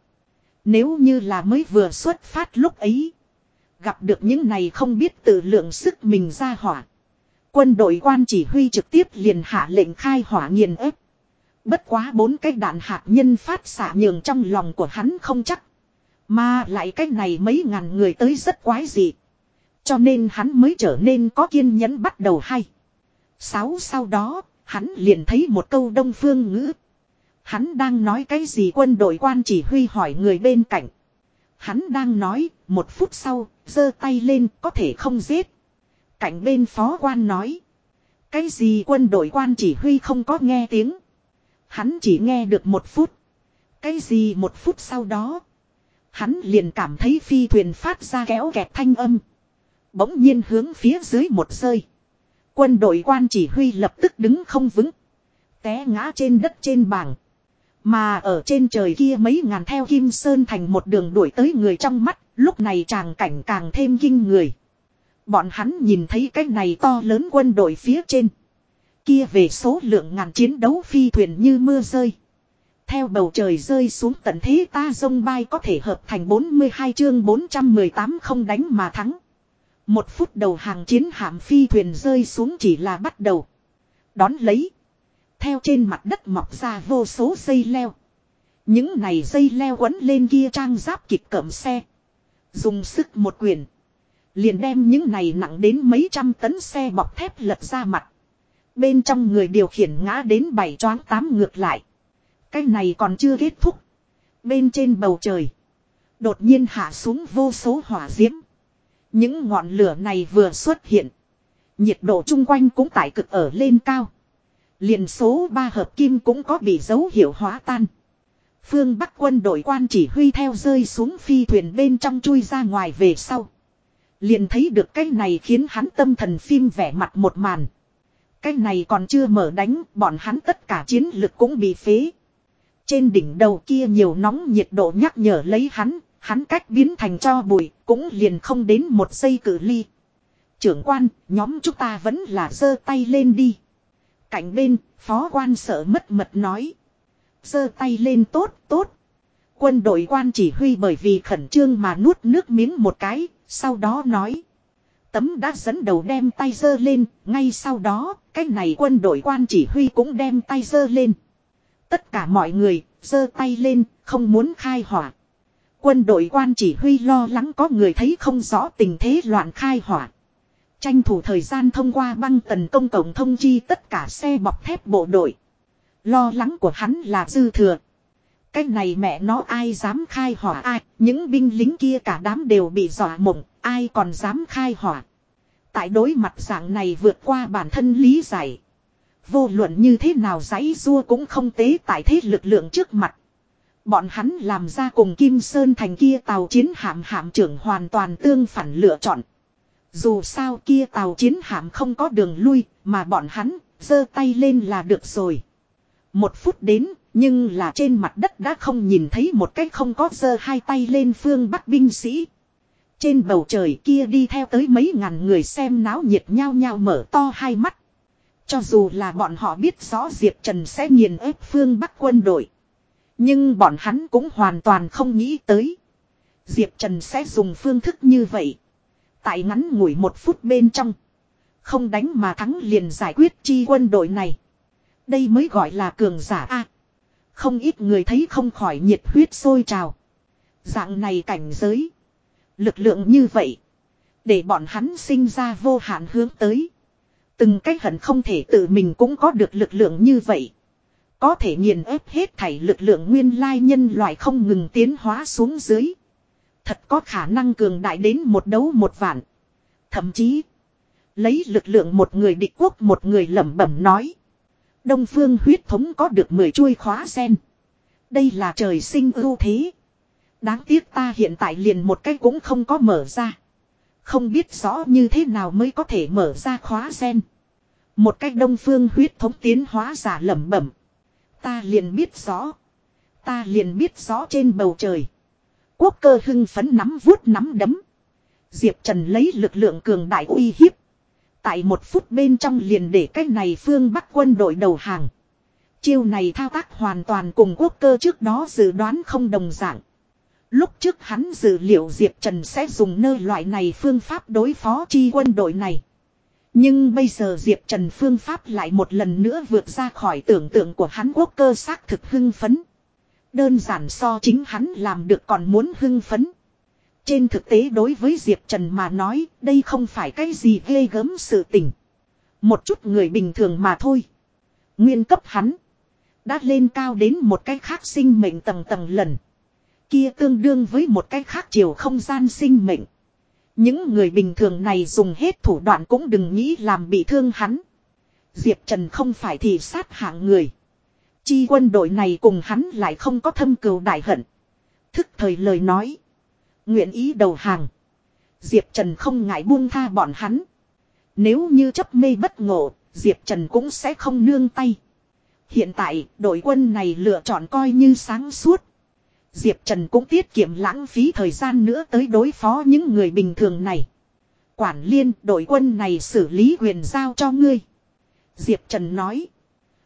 Nếu như là mới vừa xuất phát lúc ấy. Gặp được những này không biết tự lượng sức mình ra hỏa. Quân đội quan chỉ huy trực tiếp liền hạ lệnh khai hỏa nghiền ép. Bất quá bốn cái đạn hạt nhân phát xạ nhường trong lòng của hắn không chắc. Mà lại cái này mấy ngàn người tới rất quái dị. Cho nên hắn mới trở nên có kiên nhẫn bắt đầu hay. Sáu sau đó, hắn liền thấy một câu đông phương ngữ. Hắn đang nói cái gì quân đội quan chỉ huy hỏi người bên cạnh. Hắn đang nói, một phút sau, giơ tay lên, có thể không giết. Cạnh bên phó quan nói. Cái gì quân đội quan chỉ huy không có nghe tiếng. Hắn chỉ nghe được một phút. Cái gì một phút sau đó. Hắn liền cảm thấy phi thuyền phát ra kéo kẹt thanh âm. Bỗng nhiên hướng phía dưới một rơi. Quân đội quan chỉ huy lập tức đứng không vững. Té ngã trên đất trên bảng. Mà ở trên trời kia mấy ngàn theo Kim Sơn thành một đường đuổi tới người trong mắt, lúc này tràng cảnh càng thêm kinh người. Bọn hắn nhìn thấy cái này to lớn quân đội phía trên. Kia về số lượng ngàn chiến đấu phi thuyền như mưa rơi. Theo bầu trời rơi xuống tận thế ta sông bay có thể hợp thành 42 chương 418 không đánh mà thắng. Một phút đầu hàng chiến hạm phi thuyền rơi xuống chỉ là bắt đầu. Đón lấy. Theo trên mặt đất mọc ra vô số dây leo. Những này dây leo quấn lên kia trang giáp kịch cẩm xe. Dùng sức một quyền. Liền đem những này nặng đến mấy trăm tấn xe bọc thép lật ra mặt. Bên trong người điều khiển ngã đến bảy choáng tám ngược lại. Cái này còn chưa kết thúc. Bên trên bầu trời. Đột nhiên hạ xuống vô số hỏa diễm. Những ngọn lửa này vừa xuất hiện. Nhiệt độ chung quanh cũng tải cực ở lên cao. liền số ba hợp kim cũng có bị dấu hiệu hóa tan. Phương Bắc quân đội quan chỉ huy theo rơi xuống phi thuyền bên trong chui ra ngoài về sau. Liền thấy được cái này khiến hắn tâm thần phim vẻ mặt một màn. Cái này còn chưa mở đánh, bọn hắn tất cả chiến lực cũng bị phế. Trên đỉnh đầu kia nhiều nóng nhiệt độ nhắc nhở lấy hắn, hắn cách biến thành cho bụi, cũng liền không đến một giây cử ly. Trưởng quan, nhóm chúng ta vẫn là giơ tay lên đi. Cạnh bên, phó quan sợ mất mật nói. giơ tay lên tốt, tốt. Quân đội quan chỉ huy bởi vì khẩn trương mà nuốt nước miếng một cái, sau đó nói. Tấm đã dẫn đầu đem tay giơ lên, ngay sau đó, cái này quân đội quan chỉ huy cũng đem tay giơ lên. Tất cả mọi người, giơ tay lên, không muốn khai hỏa. Quân đội quan chỉ huy lo lắng có người thấy không rõ tình thế loạn khai hỏa. Tranh thủ thời gian thông qua băng tần công cộng thông chi tất cả xe bọc thép bộ đội. Lo lắng của hắn là dư thừa. Cái này mẹ nó ai dám khai hỏa ai, những binh lính kia cả đám đều bị dọa mộng, ai còn dám khai hỏa. Tại đối mặt dạng này vượt qua bản thân lý giải. Vô luận như thế nào giấy rua cũng không tế tại thế lực lượng trước mặt. Bọn hắn làm ra cùng Kim Sơn thành kia tàu chiến hạm hạm trưởng hoàn toàn tương phản lựa chọn. Dù sao kia tàu chiến hạm không có đường lui, mà bọn hắn, giơ tay lên là được rồi. Một phút đến, nhưng là trên mặt đất đã không nhìn thấy một cách không có giơ hai tay lên phương bắc binh sĩ. Trên bầu trời kia đi theo tới mấy ngàn người xem náo nhiệt nhau nhau mở to hai mắt. Cho dù là bọn họ biết rõ Diệp Trần sẽ nghiền ép phương Bắc quân đội. Nhưng bọn hắn cũng hoàn toàn không nghĩ tới. Diệp Trần sẽ dùng phương thức như vậy. Tại ngắn ngủi một phút bên trong. Không đánh mà thắng liền giải quyết chi quân đội này. Đây mới gọi là cường giả A. không ít người thấy không khỏi nhiệt huyết sôi trào. Dạng này cảnh giới. Lực lượng như vậy. Để bọn hắn sinh ra vô hạn hướng tới. Từng cách hận không thể tự mình cũng có được lực lượng như vậy. Có thể nghiền ép hết thảy lực lượng nguyên lai nhân loại không ngừng tiến hóa xuống dưới. Thật có khả năng cường đại đến một đấu một vạn. Thậm chí, Lấy lực lượng một người địch quốc một người lẩm bẩm nói. Đông phương huyết thống có được 10 chuôi khóa sen. Đây là trời sinh ưu thế. Đáng tiếc ta hiện tại liền một cái cũng không có mở ra. Không biết rõ như thế nào mới có thể mở ra khóa sen. Một cách đông phương huyết thống tiến hóa giả lẩm bẩm. Ta liền biết rõ. Ta liền biết rõ trên bầu trời. Quốc cơ hưng phấn nắm vuốt nắm đấm. Diệp Trần lấy lực lượng cường đại uy hiếp. Tại một phút bên trong liền để cách này phương Bắc quân đội đầu hàng. Chiêu này thao tác hoàn toàn cùng quốc cơ trước đó dự đoán không đồng dạng. Lúc trước hắn dự liệu Diệp Trần sẽ dùng nơi loại này phương pháp đối phó chi quân đội này. Nhưng bây giờ Diệp Trần phương pháp lại một lần nữa vượt ra khỏi tưởng tượng của hắn quốc cơ xác thực hưng phấn. Đơn giản so chính hắn làm được còn muốn hưng phấn. Trên thực tế đối với Diệp Trần mà nói, đây không phải cái gì ghê gớm sự tình. Một chút người bình thường mà thôi. Nguyên cấp hắn. Đã lên cao đến một cái khác sinh mệnh tầng tầng lần. Kia tương đương với một cái khác chiều không gian sinh mệnh. Những người bình thường này dùng hết thủ đoạn cũng đừng nghĩ làm bị thương hắn. Diệp Trần không phải thì sát hạng người. Chi quân đội này cùng hắn lại không có thâm cừu đại hận. Thức thời lời nói. Nguyện ý đầu hàng. Diệp Trần không ngại buông tha bọn hắn. Nếu như chấp mê bất ngộ, Diệp Trần cũng sẽ không nương tay. Hiện tại, đội quân này lựa chọn coi như sáng suốt. Diệp Trần cũng tiết kiệm lãng phí thời gian nữa tới đối phó những người bình thường này. Quản liên, đội quân này xử lý quyền giao cho ngươi. Diệp Trần nói.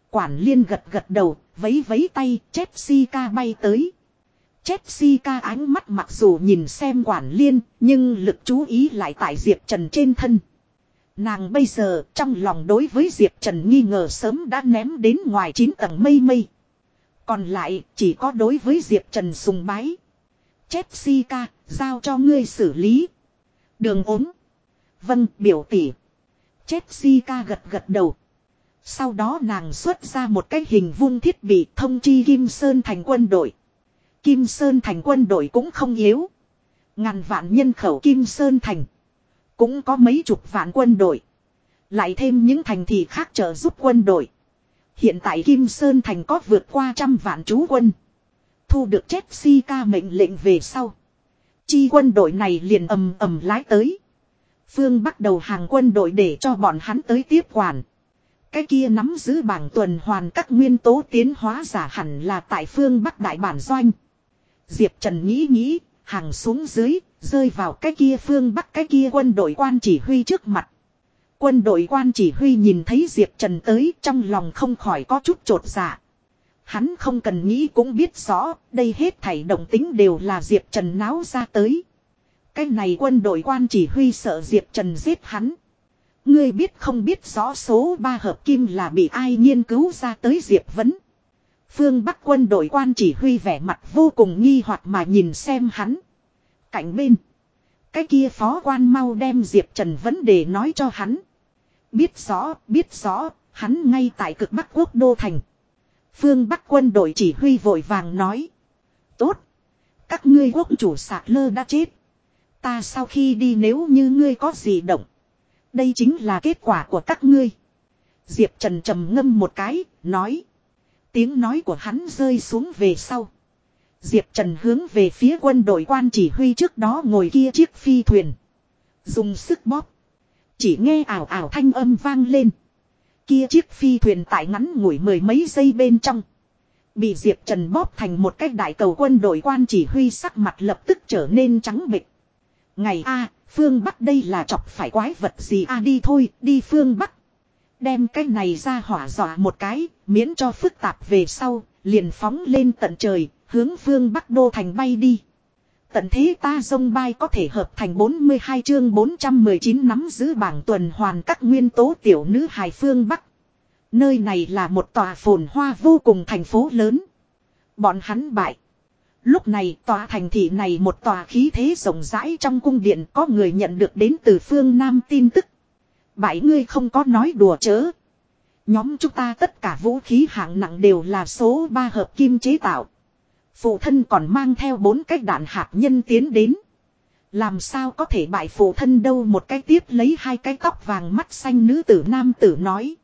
Quản liên gật gật đầu, vấy vấy tay, Jessica bay tới. Jessica ánh mắt mặc dù nhìn xem quản liên, nhưng lực chú ý lại tại Diệp Trần trên thân. Nàng bây giờ trong lòng đối với Diệp Trần nghi ngờ sớm đã ném đến ngoài 9 tầng mây mây. Còn lại chỉ có đối với Diệp Trần sùng bái. Jessica, giao cho ngươi xử lý. Đường ốm. Vâng, biểu tỷ. ca gật gật đầu. Sau đó nàng xuất ra một cái hình vuông thiết bị thông chi Kim Sơn thành quân đội. Kim Sơn thành quân đội cũng không yếu. Ngàn vạn nhân khẩu Kim Sơn thành. Cũng có mấy chục vạn quân đội. Lại thêm những thành thị khác trợ giúp quân đội. Hiện tại Kim Sơn thành có vượt qua trăm vạn chú quân. Thu được Jessica mệnh lệnh về sau. Chi quân đội này liền ầm ầm lái tới. Phương bắt đầu hàng quân đội để cho bọn hắn tới tiếp quản. Cái kia nắm giữ bảng tuần hoàn các nguyên tố tiến hóa giả hẳn là tại phương Bắc Đại Bản Doanh. Diệp Trần nghĩ nghĩ, hàng xuống dưới, rơi vào cái kia phương Bắc cái kia quân đội quan chỉ huy trước mặt. Quân đội quan chỉ huy nhìn thấy Diệp Trần tới trong lòng không khỏi có chút trột dạ. Hắn không cần nghĩ cũng biết rõ, đây hết thảy động tính đều là Diệp Trần náo ra tới. Cái này quân đội quan chỉ huy sợ Diệp Trần giết hắn. Ngươi biết không biết rõ số ba hợp kim là bị ai nghiên cứu ra tới Diệp Vấn. Phương Bắc quân đội quan chỉ huy vẻ mặt vô cùng nghi hoặc mà nhìn xem hắn. Cạnh bên. Cái kia phó quan mau đem Diệp Trần vấn đề nói cho hắn. Biết rõ, biết rõ, hắn ngay tại cực Bắc quốc đô thành. Phương Bắc quân đội chỉ huy vội vàng nói. Tốt. Các ngươi quốc chủ sạc lơ đã chết. Ta sau khi đi nếu như ngươi có gì động. Đây chính là kết quả của các ngươi. Diệp Trần trầm ngâm một cái, nói. Tiếng nói của hắn rơi xuống về sau. Diệp Trần hướng về phía quân đội quan chỉ huy trước đó ngồi kia chiếc phi thuyền. Dùng sức bóp. Chỉ nghe ảo ảo thanh âm vang lên. Kia chiếc phi thuyền tại ngắn ngủi mười mấy giây bên trong. Bị Diệp Trần bóp thành một cái đại cầu quân đội quan chỉ huy sắc mặt lập tức trở nên trắng bệch. Ngày A, phương Bắc đây là chọc phải quái vật gì A đi thôi, đi phương Bắc. Đem cái này ra hỏa dọa một cái, miễn cho phức tạp về sau, liền phóng lên tận trời, hướng phương Bắc Đô Thành bay đi. Tận thế ta dông bay có thể hợp thành 42 chương 419 nắm giữ bảng tuần hoàn các nguyên tố tiểu nữ hài phương Bắc. Nơi này là một tòa phồn hoa vô cùng thành phố lớn. Bọn hắn bại. Lúc này tòa thành thị này một tòa khí thế rộng rãi trong cung điện có người nhận được đến từ phương Nam tin tức. Bảy ngươi không có nói đùa chớ. Nhóm chúng ta tất cả vũ khí hạng nặng đều là số 3 hợp kim chế tạo. Phụ thân còn mang theo bốn cái đạn hạt nhân tiến đến. Làm sao có thể bại phụ thân đâu một cái tiếp lấy hai cái tóc vàng mắt xanh nữ tử nam tử nói.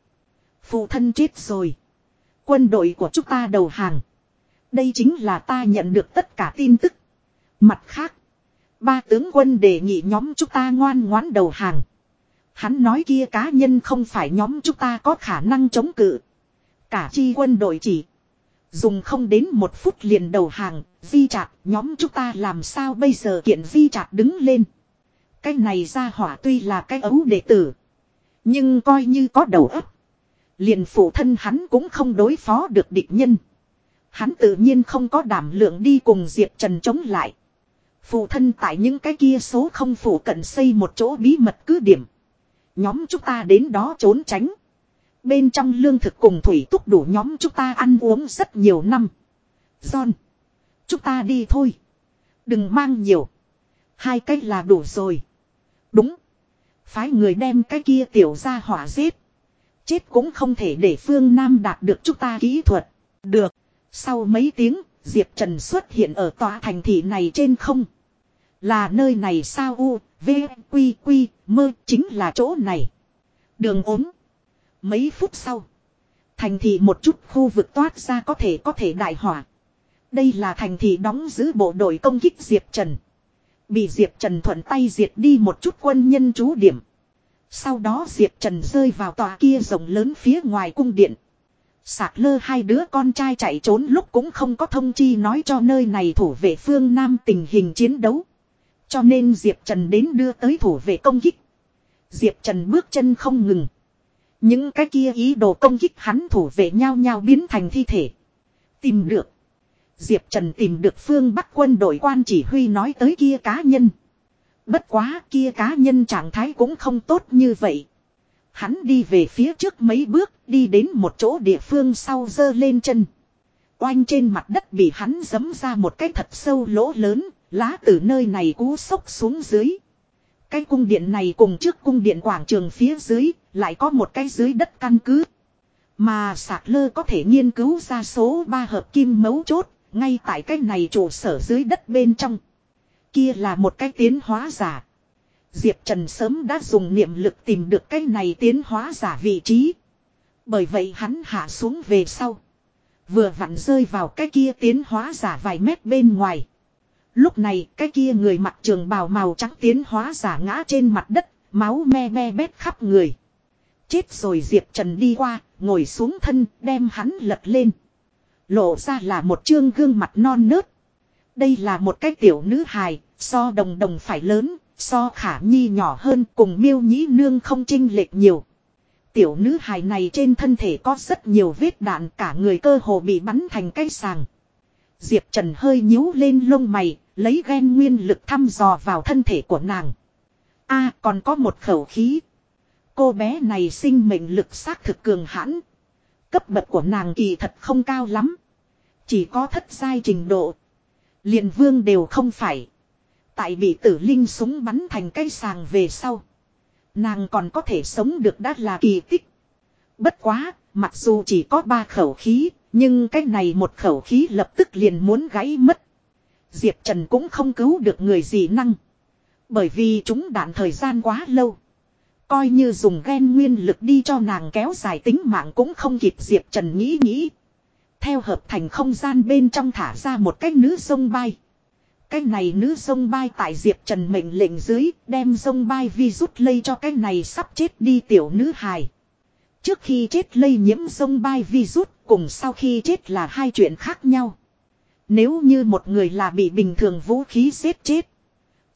Phụ thân chết rồi. Quân đội của chúng ta đầu hàng. Đây chính là ta nhận được tất cả tin tức. Mặt khác. Ba tướng quân đề nghị nhóm chúng ta ngoan ngoãn đầu hàng. Hắn nói kia cá nhân không phải nhóm chúng ta có khả năng chống cự. Cả chi quân đội chỉ. Dùng không đến một phút liền đầu hàng, di chặt, nhóm chúng ta làm sao bây giờ kiện di chặt đứng lên. Cái này ra hỏa tuy là cái ấu đệ tử. Nhưng coi như có đầu óc. Liền phụ thân hắn cũng không đối phó được địch nhân. Hắn tự nhiên không có đảm lượng đi cùng Diệp Trần chống lại. Phụ thân tại những cái kia số không phủ cận xây một chỗ bí mật cứ điểm. Nhóm chúng ta đến đó trốn tránh. Bên trong lương thực cùng thủy túc đủ nhóm chúng ta ăn uống rất nhiều năm. John. Chúng ta đi thôi. Đừng mang nhiều. Hai cách là đủ rồi. Đúng. Phái người đem cái kia tiểu ra hỏa giết. Chết cũng không thể để phương Nam đạt được chúng ta kỹ thuật. Được. Sau mấy tiếng, Diệp Trần xuất hiện ở tòa thành thị này trên không. Là nơi này sao u, v, quy, quy, mơ chính là chỗ này. Đường ốm. Mấy phút sau. Thành thị một chút khu vực toát ra có thể có thể đại hỏa. Đây là thành thị đóng giữ bộ đội công kích Diệp Trần. Bị Diệp Trần thuận tay diệt đi một chút quân nhân trú điểm. Sau đó Diệp Trần rơi vào tòa kia rộng lớn phía ngoài cung điện. Sạc lơ hai đứa con trai chạy trốn lúc cũng không có thông chi nói cho nơi này thủ vệ phương Nam tình hình chiến đấu. Cho nên Diệp Trần đến đưa tới thủ vệ công kích. Diệp Trần bước chân không ngừng. Những cái kia ý đồ công kích hắn thủ vệ nhau nhau biến thành thi thể. Tìm được. Diệp Trần tìm được phương Bắc quân đội quan chỉ huy nói tới kia cá nhân. Bất quá kia cá nhân trạng thái cũng không tốt như vậy. Hắn đi về phía trước mấy bước, đi đến một chỗ địa phương sau dơ lên chân. Oanh trên mặt đất bị hắn giấm ra một cái thật sâu lỗ lớn, lá từ nơi này cú sốc xuống dưới. Cái cung điện này cùng trước cung điện quảng trường phía dưới, lại có một cái dưới đất căn cứ. Mà sạc lơ có thể nghiên cứu ra số 3 hợp kim mấu chốt, ngay tại cái này trụ sở dưới đất bên trong. Kia là một cái tiến hóa giả. Diệp Trần sớm đã dùng niệm lực tìm được cái này tiến hóa giả vị trí. Bởi vậy hắn hạ xuống về sau. Vừa vặn rơi vào cái kia tiến hóa giả vài mét bên ngoài. Lúc này cái kia người mặc trường bào màu trắng tiến hóa giả ngã trên mặt đất, máu me me bét khắp người. Chết rồi Diệp Trần đi qua, ngồi xuống thân, đem hắn lật lên. Lộ ra là một trương gương mặt non nớt. Đây là một cái tiểu nữ hài, so đồng đồng phải lớn, so khả nhi nhỏ hơn cùng miêu nhĩ nương không trinh lệch nhiều. Tiểu nữ hài này trên thân thể có rất nhiều vết đạn cả người cơ hồ bị bắn thành cái sàng. Diệp Trần hơi nhíu lên lông mày, lấy ghen nguyên lực thăm dò vào thân thể của nàng. a còn có một khẩu khí. Cô bé này sinh mệnh lực xác thực cường hãn. Cấp bậc của nàng kỳ thật không cao lắm. Chỉ có thất giai trình độ. liền vương đều không phải. Tại bị tử linh súng bắn thành cây sàng về sau. Nàng còn có thể sống được đã là kỳ tích. Bất quá, mặc dù chỉ có ba khẩu khí, nhưng cái này một khẩu khí lập tức liền muốn gãy mất. Diệp Trần cũng không cứu được người gì năng. Bởi vì chúng đạn thời gian quá lâu. Coi như dùng ghen nguyên lực đi cho nàng kéo dài tính mạng cũng không kịp, Diệp Trần nghĩ nghĩ. Theo hợp thành không gian bên trong thả ra một cái nữ sông bay. Cái này nữ sông bay tại Diệp Trần mệnh lệnh dưới, đem sông bay vi rút lây cho cái này sắp chết đi tiểu nữ hài. Trước khi chết lây nhiễm sông bay virus cùng sau khi chết là hai chuyện khác nhau. Nếu như một người là bị bình thường vũ khí giết chết.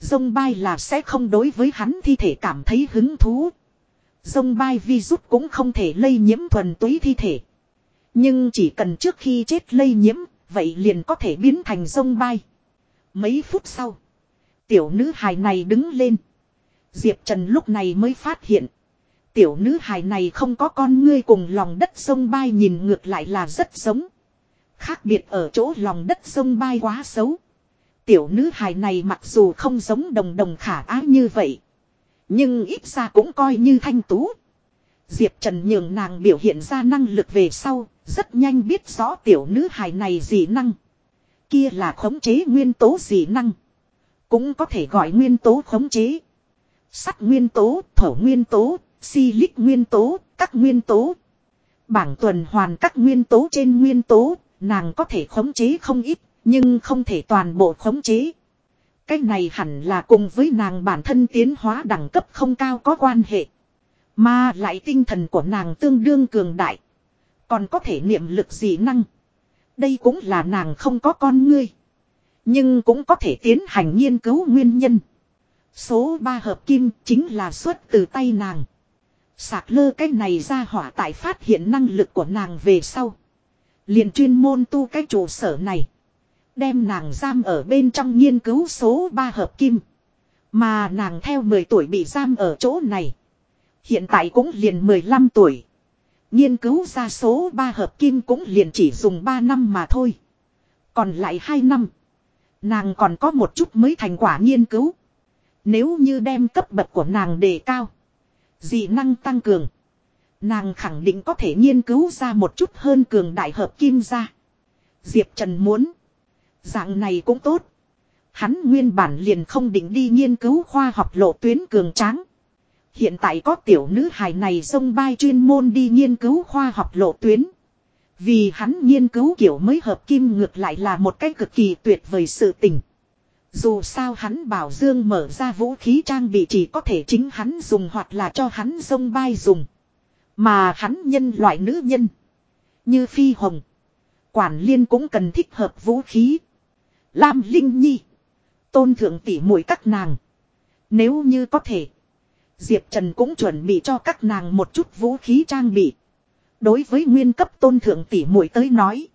Dông bay là sẽ không đối với hắn thi thể cảm thấy hứng thú. Dông bay virus cũng không thể lây nhiễm thuần túy thi thể. Nhưng chỉ cần trước khi chết lây nhiễm, vậy liền có thể biến thành dông bay. Mấy phút sau, tiểu nữ hài này đứng lên. Diệp Trần lúc này mới phát hiện. Tiểu nữ hài này không có con ngươi cùng lòng đất sông bay nhìn ngược lại là rất giống. Khác biệt ở chỗ lòng đất sông bay quá xấu. Tiểu nữ hài này mặc dù không giống đồng đồng khả ái như vậy. Nhưng ít ra cũng coi như thanh tú. Diệp Trần nhường nàng biểu hiện ra năng lực về sau, rất nhanh biết rõ tiểu nữ hài này gì năng. Kia là khống chế nguyên tố gì năng. Cũng có thể gọi nguyên tố khống chế. Sắt nguyên tố, thổ nguyên tố, silic nguyên tố, các nguyên tố. Bảng tuần hoàn các nguyên tố trên nguyên tố, nàng có thể khống chế không ít, nhưng không thể toàn bộ khống chế. Cái này hẳn là cùng với nàng bản thân tiến hóa đẳng cấp không cao có quan hệ. Mà lại tinh thần của nàng tương đương cường đại. Còn có thể niệm lực dị năng. Đây cũng là nàng không có con ngươi. Nhưng cũng có thể tiến hành nghiên cứu nguyên nhân. Số 3 hợp kim chính là xuất từ tay nàng. Sạc lơ cái này ra hỏa tại phát hiện năng lực của nàng về sau liền chuyên môn tu cái trụ sở này. Đem nàng giam ở bên trong nghiên cứu số 3 hợp kim. Mà nàng theo 10 tuổi bị giam ở chỗ này. Hiện tại cũng liền 15 tuổi. Nghiên cứu ra số 3 hợp kim cũng liền chỉ dùng 3 năm mà thôi. Còn lại 2 năm. Nàng còn có một chút mới thành quả nghiên cứu. Nếu như đem cấp bậc của nàng đề cao. Dị năng tăng cường. Nàng khẳng định có thể nghiên cứu ra một chút hơn cường đại hợp kim ra. Diệp Trần muốn. Dạng này cũng tốt. Hắn nguyên bản liền không định đi nghiên cứu khoa học lộ tuyến cường tráng. Hiện tại có tiểu nữ hài này sông bay chuyên môn đi nghiên cứu khoa học lộ tuyến. Vì hắn nghiên cứu kiểu mới hợp kim ngược lại là một cách cực kỳ tuyệt vời sự tình. Dù sao hắn bảo Dương mở ra vũ khí trang bị chỉ có thể chính hắn dùng hoặc là cho hắn sông bay dùng. Mà hắn nhân loại nữ nhân. Như phi hồng. Quản liên cũng cần thích hợp vũ khí. Lam Linh Nhi. Tôn thượng tỉ mũi các nàng. Nếu như có thể. Diệp Trần cũng chuẩn bị cho các nàng một chút vũ khí trang bị. Đối với nguyên cấp tôn thượng tỷ muội tới nói.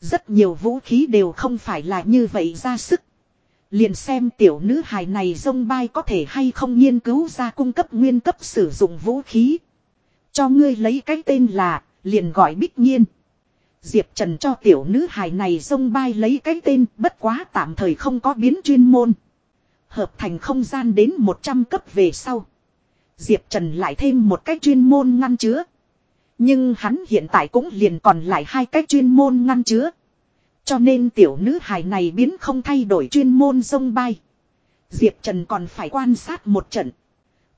Rất nhiều vũ khí đều không phải là như vậy ra sức. Liền xem tiểu nữ hài này dông bay có thể hay không nghiên cứu ra cung cấp nguyên cấp sử dụng vũ khí. Cho ngươi lấy cái tên là, liền gọi bích nhiên. Diệp Trần cho tiểu nữ hài này dông bay lấy cái tên bất quá tạm thời không có biến chuyên môn. Hợp thành không gian đến 100 cấp về sau. Diệp Trần lại thêm một cái chuyên môn ngăn chứa. Nhưng hắn hiện tại cũng liền còn lại hai cái chuyên môn ngăn chứa. Cho nên tiểu nữ hài này biến không thay đổi chuyên môn sông bay. Diệp Trần còn phải quan sát một trận.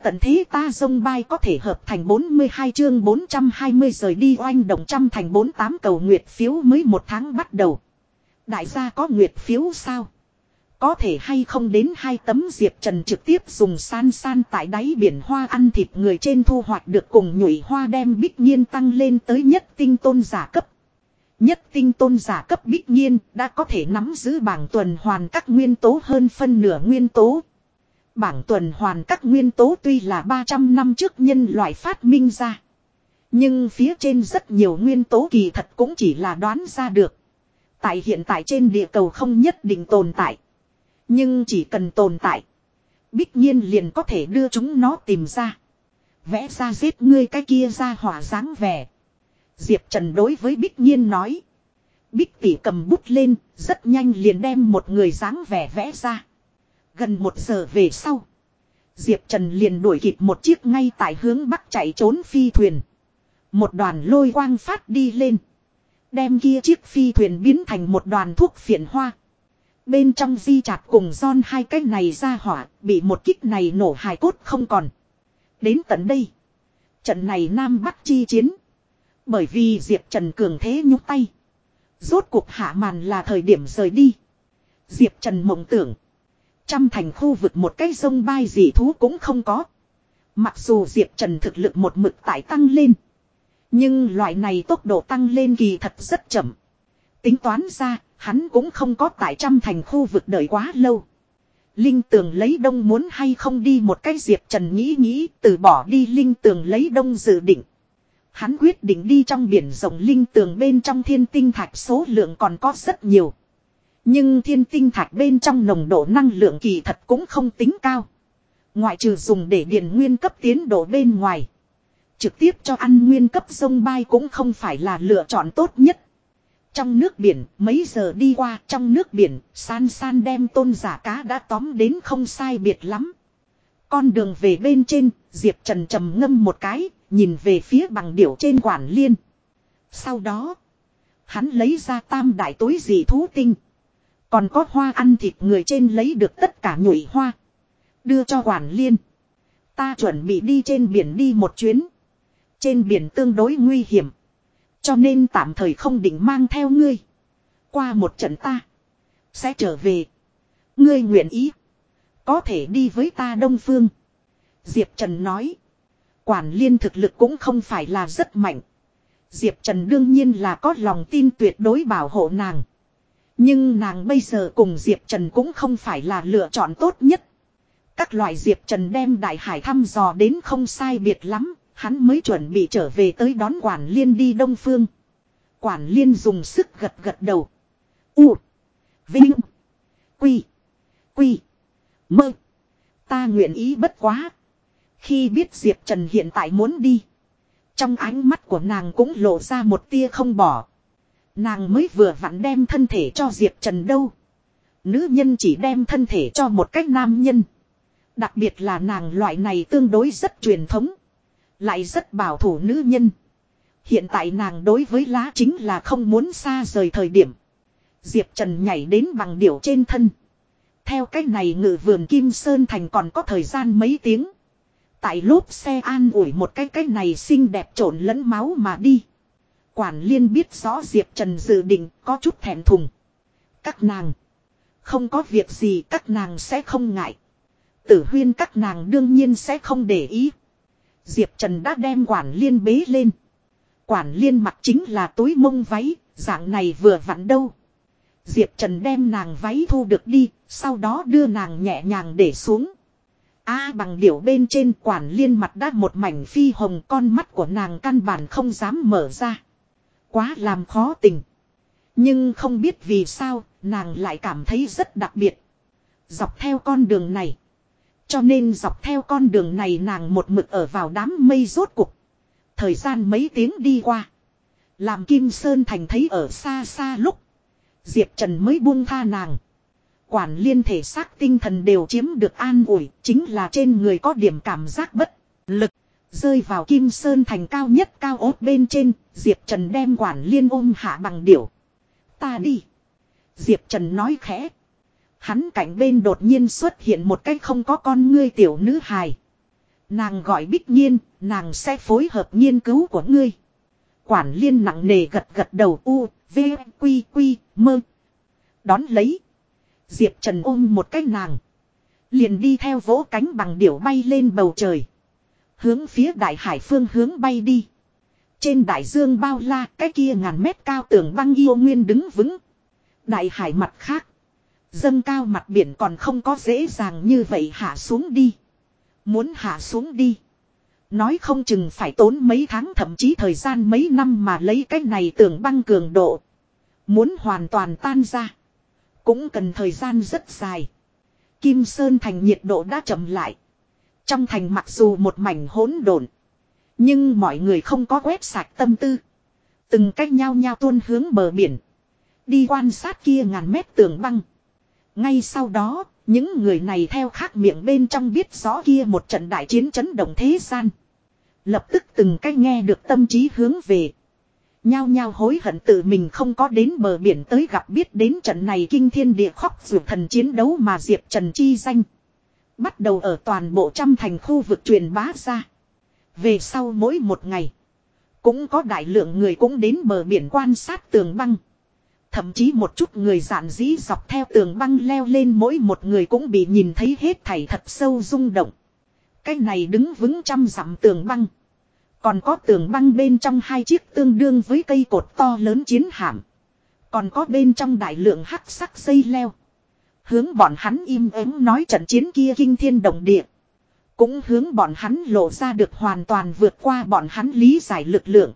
Tận thế ta dông bay có thể hợp thành 42 chương 420 rời đi oanh đồng trăm thành 48 cầu nguyệt phiếu mới một tháng bắt đầu. Đại gia có nguyệt phiếu sao? Có thể hay không đến hai tấm Diệp Trần trực tiếp dùng san san tại đáy biển hoa ăn thịt người trên thu hoạch được cùng nhụy hoa đem bích nhiên tăng lên tới nhất tinh tôn giả cấp. Nhất tinh tôn giả cấp bích nhiên đã có thể nắm giữ bảng tuần hoàn các nguyên tố hơn phân nửa nguyên tố. Bảng tuần hoàn các nguyên tố tuy là 300 năm trước nhân loại phát minh ra. Nhưng phía trên rất nhiều nguyên tố kỳ thật cũng chỉ là đoán ra được. Tại hiện tại trên địa cầu không nhất định tồn tại. Nhưng chỉ cần tồn tại. Bích nhiên liền có thể đưa chúng nó tìm ra. Vẽ ra giết ngươi cái kia ra hỏa dáng vẻ. Diệp Trần đối với Bích nhiên nói. Bích tỷ cầm bút lên, rất nhanh liền đem một người dáng vẻ vẽ ra. Gần một giờ về sau. Diệp Trần liền đuổi kịp một chiếc ngay tại hướng bắc chạy trốn phi thuyền. Một đoàn lôi quang phát đi lên. Đem kia chiếc phi thuyền biến thành một đoàn thuốc phiện hoa. Bên trong di chặt cùng son hai cái này ra hỏa, bị một kích này nổ hài cốt không còn. Đến tận đây. Trận này Nam Bắc chi chiến. Bởi vì Diệp Trần cường thế nhúc tay. Rốt cuộc hạ màn là thời điểm rời đi. Diệp Trần mộng tưởng. Trăm thành khu vực một cái sông bay dị thú cũng không có. Mặc dù Diệp Trần thực lực một mực tại tăng lên. Nhưng loại này tốc độ tăng lên kỳ thật rất chậm. Tính toán ra, Hắn cũng không có tại trăm thành khu vực đợi quá lâu. Linh tường lấy đông muốn hay không đi một cái Diệp Trần nghĩ nghĩ từ bỏ đi Linh tường lấy đông dự định. Hắn quyết định đi trong biển rộng Linh tường bên trong thiên tinh thạch số lượng còn có rất nhiều. Nhưng thiên tinh thạch bên trong nồng độ năng lượng kỳ thật cũng không tính cao. Ngoại trừ dùng để điền nguyên cấp tiến độ bên ngoài. Trực tiếp cho ăn nguyên cấp sông bay cũng không phải là lựa chọn tốt nhất. Trong nước biển, mấy giờ đi qua trong nước biển, san san đem tôn giả cá đã tóm đến không sai biệt lắm. Con đường về bên trên, Diệp Trần trầm ngâm một cái, nhìn về phía bằng điểu trên quản liên. Sau đó, hắn lấy ra tam đại tối dị thú tinh. Còn có hoa ăn thịt người trên lấy được tất cả nhụy hoa. Đưa cho quản liên. Ta chuẩn bị đi trên biển đi một chuyến. Trên biển tương đối nguy hiểm. Cho nên tạm thời không định mang theo ngươi. Qua một trận ta. Sẽ trở về. Ngươi nguyện ý. Có thể đi với ta Đông Phương. Diệp Trần nói. Quản liên thực lực cũng không phải là rất mạnh. Diệp Trần đương nhiên là có lòng tin tuyệt đối bảo hộ nàng. Nhưng nàng bây giờ cùng Diệp Trần cũng không phải là lựa chọn tốt nhất. Các loại Diệp Trần đem đại hải thăm dò đến không sai biệt lắm, hắn mới chuẩn bị trở về tới đón quản liên đi Đông Phương. Quản liên dùng sức gật gật đầu. U. Vinh. Quy. Quy. Mơ. Ta nguyện ý bất quá. Khi biết Diệp Trần hiện tại muốn đi. Trong ánh mắt của nàng cũng lộ ra một tia không bỏ. Nàng mới vừa vặn đem thân thể cho Diệp Trần đâu. Nữ nhân chỉ đem thân thể cho một cách nam nhân. Đặc biệt là nàng loại này tương đối rất truyền thống. Lại rất bảo thủ nữ nhân. Hiện tại nàng đối với lá chính là không muốn xa rời thời điểm. Diệp Trần nhảy đến bằng điểu trên thân. Theo cách này ngự vườn Kim Sơn Thành còn có thời gian mấy tiếng. Tại lốp xe an ủi một cái cách này xinh đẹp trộn lẫn máu mà đi. Quản liên biết rõ Diệp Trần dự định có chút thèm thùng. Các nàng. Không có việc gì các nàng sẽ không ngại. Tử huyên các nàng đương nhiên sẽ không để ý. Diệp Trần đã đem quản liên bế lên. Quản liên mặc chính là túi mông váy, dạng này vừa vặn đâu. Diệp Trần đem nàng váy thu được đi, sau đó đưa nàng nhẹ nhàng để xuống. A à, bằng điểu bên trên quản liên mặt đã một mảnh phi hồng con mắt của nàng căn bản không dám mở ra. Quá làm khó tình. Nhưng không biết vì sao, nàng lại cảm thấy rất đặc biệt. Dọc theo con đường này. Cho nên dọc theo con đường này nàng một mực ở vào đám mây rốt cục. Thời gian mấy tiếng đi qua. Làm Kim Sơn Thành thấy ở xa xa lúc. Diệp Trần mới buông tha nàng. Quản liên thể xác tinh thần đều chiếm được an ủi, chính là trên người có điểm cảm giác bất lực. Rơi vào Kim Sơn thành cao nhất cao ốt bên trên, Diệp Trần đem quản liên ôm hạ bằng điểu. Ta đi. Diệp Trần nói khẽ. Hắn cạnh bên đột nhiên xuất hiện một cách không có con ngươi tiểu nữ hài. Nàng gọi bích nhiên, nàng sẽ phối hợp nghiên cứu của ngươi. Quản liên nặng nề gật gật đầu u, v, quy quy, mơ. Đón lấy. Diệp Trần ôm một cái nàng. Liền đi theo vỗ cánh bằng điểu bay lên bầu trời. Hướng phía đại hải phương hướng bay đi. Trên đại dương bao la, cái kia ngàn mét cao tường băng yêu nguyên đứng vững. Đại hải mặt khác. Dâng cao mặt biển còn không có dễ dàng như vậy hạ xuống đi. Muốn hạ xuống đi. Nói không chừng phải tốn mấy tháng thậm chí thời gian mấy năm mà lấy cái này tường băng cường độ. Muốn hoàn toàn tan ra. Cũng cần thời gian rất dài. Kim Sơn thành nhiệt độ đã chậm lại. Trong thành mặc dù một mảnh hỗn độn, nhưng mọi người không có quét sạch tâm tư. Từng cách nhau nhau tuôn hướng bờ biển. Đi quan sát kia ngàn mét tường băng. Ngay sau đó, những người này theo khác miệng bên trong biết rõ kia một trận đại chiến chấn động thế gian. Lập tức từng cách nghe được tâm trí hướng về. Nhao nhao hối hận tự mình không có đến bờ biển tới gặp biết đến trận này kinh thiên địa khóc dù thần chiến đấu mà Diệp Trần chi danh. Bắt đầu ở toàn bộ trăm thành khu vực truyền bá ra. Về sau mỗi một ngày. Cũng có đại lượng người cũng đến bờ biển quan sát tường băng. Thậm chí một chút người giản dĩ dọc theo tường băng leo lên mỗi một người cũng bị nhìn thấy hết thảy thật sâu rung động. Cái này đứng vững trăm dặm tường băng. Còn có tường băng bên trong hai chiếc tương đương với cây cột to lớn chiến hạm. Còn có bên trong đại lượng hắc sắc dây leo. Hướng bọn hắn im ắng nói trận chiến kia kinh thiên động địa. Cũng hướng bọn hắn lộ ra được hoàn toàn vượt qua bọn hắn lý giải lực lượng.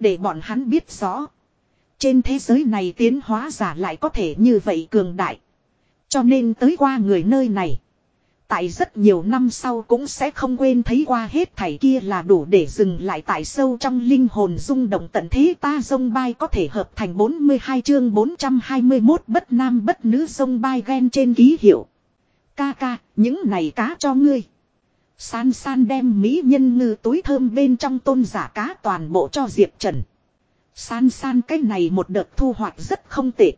Để bọn hắn biết rõ. Trên thế giới này tiến hóa giả lại có thể như vậy cường đại. Cho nên tới qua người nơi này. Tại rất nhiều năm sau cũng sẽ không quên thấy qua hết thảy kia là đủ để dừng lại tại sâu trong linh hồn rung động tận thế ta sông bay có thể hợp thành 42 chương 421 bất nam bất nữ sông bay ghen trên ký hiệu. Ca ca, những này cá cho ngươi. San san đem mỹ nhân ngư túi thơm bên trong tôn giả cá toàn bộ cho Diệp Trần. San san cái này một đợt thu hoạch rất không tệ.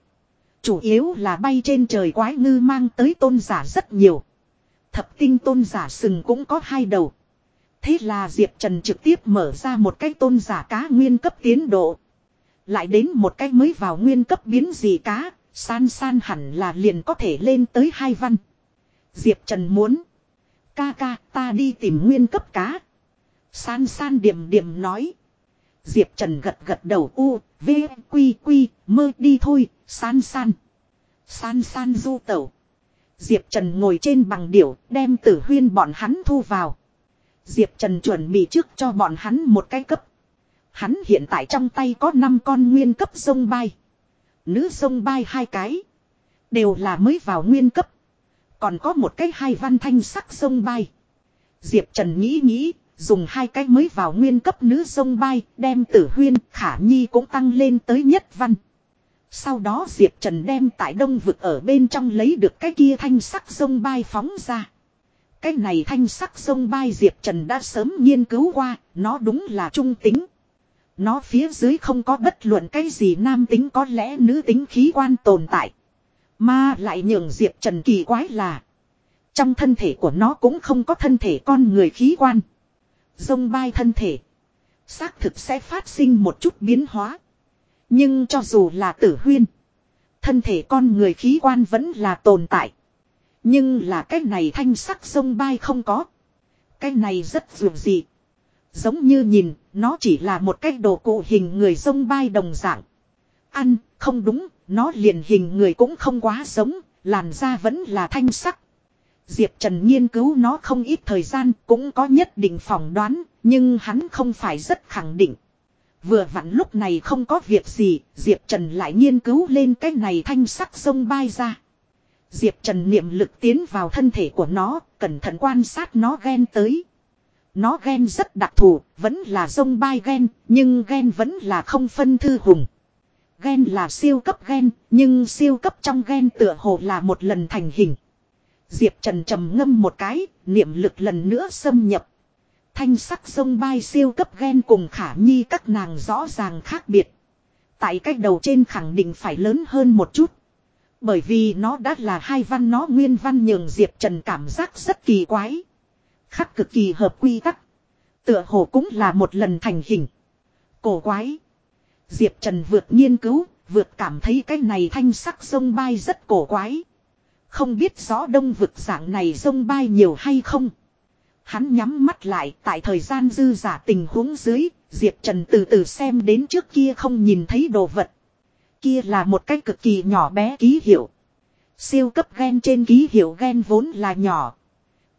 Chủ yếu là bay trên trời quái ngư mang tới tôn giả rất nhiều. Thập tinh tôn giả sừng cũng có hai đầu. Thế là Diệp Trần trực tiếp mở ra một cái tôn giả cá nguyên cấp tiến độ. Lại đến một cái mới vào nguyên cấp biến gì cá, san san hẳn là liền có thể lên tới hai văn. Diệp Trần muốn. Ca ca ta đi tìm nguyên cấp cá. San san điểm điểm nói. Diệp Trần gật gật đầu u, v, quy quy, mơ đi thôi, san san. San san du tẩu. Diệp Trần ngồi trên bằng điểu, đem tử huyên bọn hắn thu vào. Diệp Trần chuẩn bị trước cho bọn hắn một cái cấp. Hắn hiện tại trong tay có 5 con nguyên cấp sông bay. Nữ sông bay hai cái. Đều là mới vào nguyên cấp. Còn có một cái hai văn thanh sắc sông bay. Diệp Trần nghĩ nghĩ, dùng hai cái mới vào nguyên cấp nữ sông bay, đem tử huyên, khả nhi cũng tăng lên tới nhất văn. Sau đó Diệp Trần đem tại đông vực ở bên trong lấy được cái kia thanh sắc sông bay phóng ra. Cái này thanh sắc sông bay Diệp Trần đã sớm nghiên cứu qua, nó đúng là trung tính. Nó phía dưới không có bất luận cái gì nam tính có lẽ nữ tính khí quan tồn tại. Mà lại nhường Diệp Trần kỳ quái là. Trong thân thể của nó cũng không có thân thể con người khí quan. Dông bay thân thể. Xác thực sẽ phát sinh một chút biến hóa. Nhưng cho dù là tử huyên. Thân thể con người khí quan vẫn là tồn tại. Nhưng là cái này thanh sắc sông bay không có. Cái này rất dù gì. Giống như nhìn, nó chỉ là một cái đồ cụ hình người sông bay đồng dạng. Ăn, không đúng, nó liền hình người cũng không quá giống, làn da vẫn là thanh sắc. Diệp Trần nghiên cứu nó không ít thời gian cũng có nhất định phỏng đoán, nhưng hắn không phải rất khẳng định. Vừa vặn lúc này không có việc gì, Diệp Trần lại nghiên cứu lên cái này thanh sắc sông bay ra. Diệp Trần niệm lực tiến vào thân thể của nó, cẩn thận quan sát nó ghen tới. Nó ghen rất đặc thù, vẫn là sông bay ghen, nhưng ghen vẫn là không phân thư hùng. Ghen là siêu cấp ghen, nhưng siêu cấp trong ghen tựa hồ là một lần thành hình. Diệp Trần trầm ngâm một cái, niệm lực lần nữa xâm nhập. Thanh sắc sông bay siêu cấp ghen cùng khả nhi các nàng rõ ràng khác biệt. Tại cách đầu trên khẳng định phải lớn hơn một chút. Bởi vì nó đã là hai văn nó nguyên văn nhường Diệp Trần cảm giác rất kỳ quái. Khắc cực kỳ hợp quy tắc. Tựa hồ cũng là một lần thành hình. Cổ quái. Diệp Trần vượt nghiên cứu, vượt cảm thấy cái này thanh sắc sông bay rất cổ quái. Không biết rõ đông vực dạng này sông bay nhiều hay không. Hắn nhắm mắt lại tại thời gian dư giả tình huống dưới, Diệp Trần từ từ xem đến trước kia không nhìn thấy đồ vật. Kia là một cái cực kỳ nhỏ bé ký hiệu. Siêu cấp gen trên ký hiệu gen vốn là nhỏ.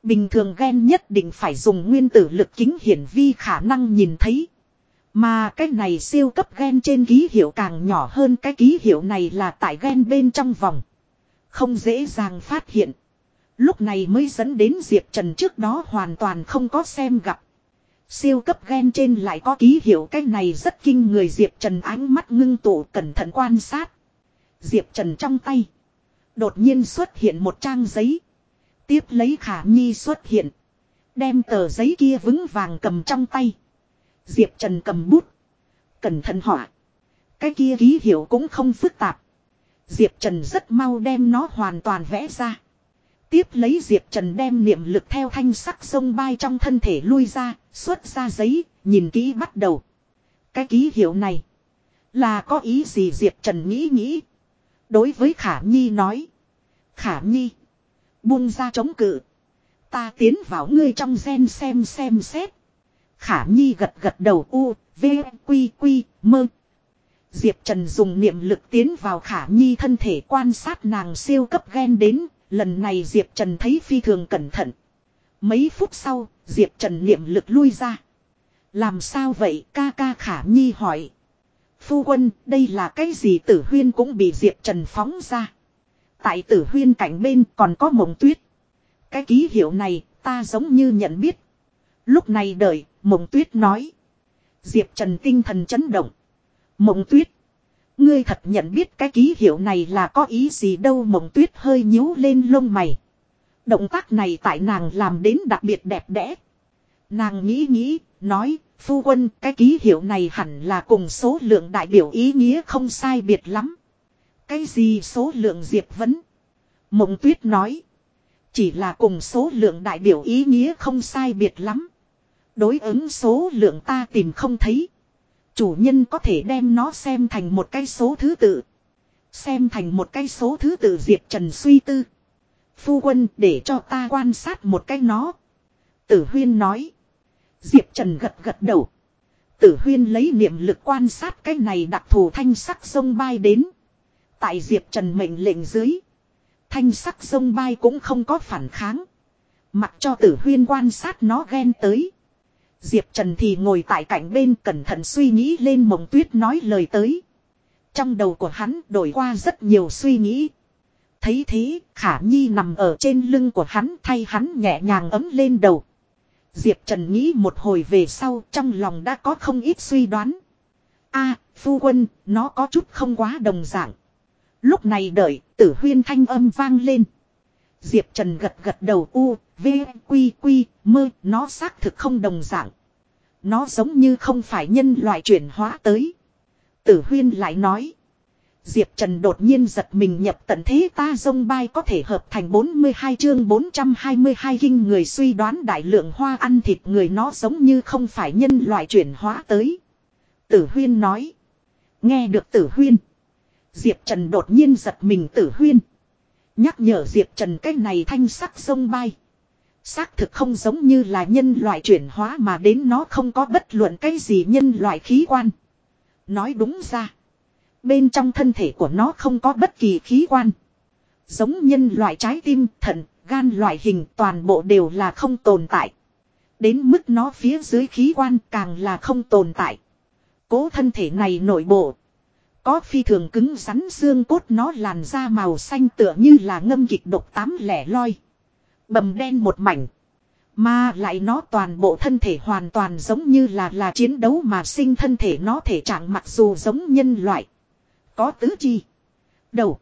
Bình thường gen nhất định phải dùng nguyên tử lực kính hiển vi khả năng nhìn thấy. Mà cái này siêu cấp gen trên ký hiệu càng nhỏ hơn cái ký hiệu này là tại gen bên trong vòng. Không dễ dàng phát hiện. Lúc này mới dẫn đến Diệp Trần trước đó hoàn toàn không có xem gặp. Siêu cấp gen trên lại có ký hiệu cái này rất kinh người Diệp Trần ánh mắt ngưng tụ cẩn thận quan sát. Diệp Trần trong tay. Đột nhiên xuất hiện một trang giấy. Tiếp lấy khả nhi xuất hiện. Đem tờ giấy kia vững vàng cầm trong tay. Diệp Trần cầm bút. Cẩn thận họa. Cái kia ký hiệu cũng không phức tạp. Diệp Trần rất mau đem nó hoàn toàn vẽ ra. Tiếp lấy Diệp Trần đem niệm lực theo thanh sắc sông bay trong thân thể lui ra, xuất ra giấy, nhìn kỹ bắt đầu. Cái ký hiệu này là có ý gì Diệp Trần nghĩ nghĩ. Đối với Khả Nhi nói. Khả Nhi. Buông ra chống cự. Ta tiến vào ngươi trong gen xem xem xét. Khả Nhi gật gật đầu u, v, quy quy, mơ. Diệp Trần dùng niệm lực tiến vào Khả Nhi thân thể quan sát nàng siêu cấp gen đến, lần này Diệp Trần thấy phi thường cẩn thận. Mấy phút sau, Diệp Trần niệm lực lui ra. Làm sao vậy ca ca Khả Nhi hỏi. Phu quân, đây là cái gì tử huyên cũng bị Diệp Trần phóng ra. Tại tử huyên cạnh bên còn có mộng tuyết. Cái ký hiệu này, ta giống như nhận biết. Lúc này đợi, mộng tuyết nói. Diệp Trần tinh thần chấn động. Mộng tuyết. Ngươi thật nhận biết cái ký hiệu này là có ý gì đâu mộng tuyết hơi nhíu lên lông mày. Động tác này tại nàng làm đến đặc biệt đẹp đẽ. Nàng nghĩ nghĩ, nói, phu quân, cái ký hiệu này hẳn là cùng số lượng đại biểu ý nghĩa không sai biệt lắm. Cái gì số lượng diệp vấn? Mộng tuyết nói. Chỉ là cùng số lượng đại biểu ý nghĩa không sai biệt lắm. Đối ứng số lượng ta tìm không thấy. Chủ nhân có thể đem nó xem thành một cái số thứ tự. Xem thành một cái số thứ tự Diệp Trần suy tư. Phu quân, để cho ta quan sát một cái nó. Tử Huyên nói. Diệp Trần gật gật đầu. Tử Huyên lấy niệm lực quan sát cái này đặc thù thanh sắc sông bay đến. Tại Diệp Trần mệnh lệnh dưới. Thanh sắc sông bay cũng không có phản kháng. Mặc cho tử huyên quan sát nó ghen tới. Diệp Trần thì ngồi tại cạnh bên cẩn thận suy nghĩ lên mộng tuyết nói lời tới. Trong đầu của hắn đổi qua rất nhiều suy nghĩ. Thấy thế, Khả Nhi nằm ở trên lưng của hắn thay hắn nhẹ nhàng ấm lên đầu. Diệp Trần nghĩ một hồi về sau trong lòng đã có không ít suy đoán. a phu quân, nó có chút không quá đồng dạng. Lúc này đợi, tử huyên thanh âm vang lên. Diệp Trần gật gật đầu u, v, quy quy, mơ, nó xác thực không đồng dạng. Nó giống như không phải nhân loại chuyển hóa tới. Tử huyên lại nói. Diệp Trần đột nhiên giật mình nhập tận thế ta dông bay có thể hợp thành 42 chương 422 kinh người suy đoán đại lượng hoa ăn thịt người nó giống như không phải nhân loại chuyển hóa tới. Tử huyên nói. Nghe được tử huyên. Diệp Trần đột nhiên giật mình tử huyên. Nhắc nhở Diệp Trần cái này thanh sắc sông bay. Xác thực không giống như là nhân loại chuyển hóa mà đến nó không có bất luận cái gì nhân loại khí quan. Nói đúng ra. Bên trong thân thể của nó không có bất kỳ khí quan. Giống nhân loại trái tim, thận, gan loại hình toàn bộ đều là không tồn tại. Đến mức nó phía dưới khí quan càng là không tồn tại. Cố thân thể này nội bộ. Có phi thường cứng rắn xương cốt nó làn da màu xanh tựa như là ngâm kịch độc tám lẻ loi. Bầm đen một mảnh. Mà lại nó toàn bộ thân thể hoàn toàn giống như là là chiến đấu mà sinh thân thể nó thể trạng mặc dù giống nhân loại. Có tứ chi. Đầu.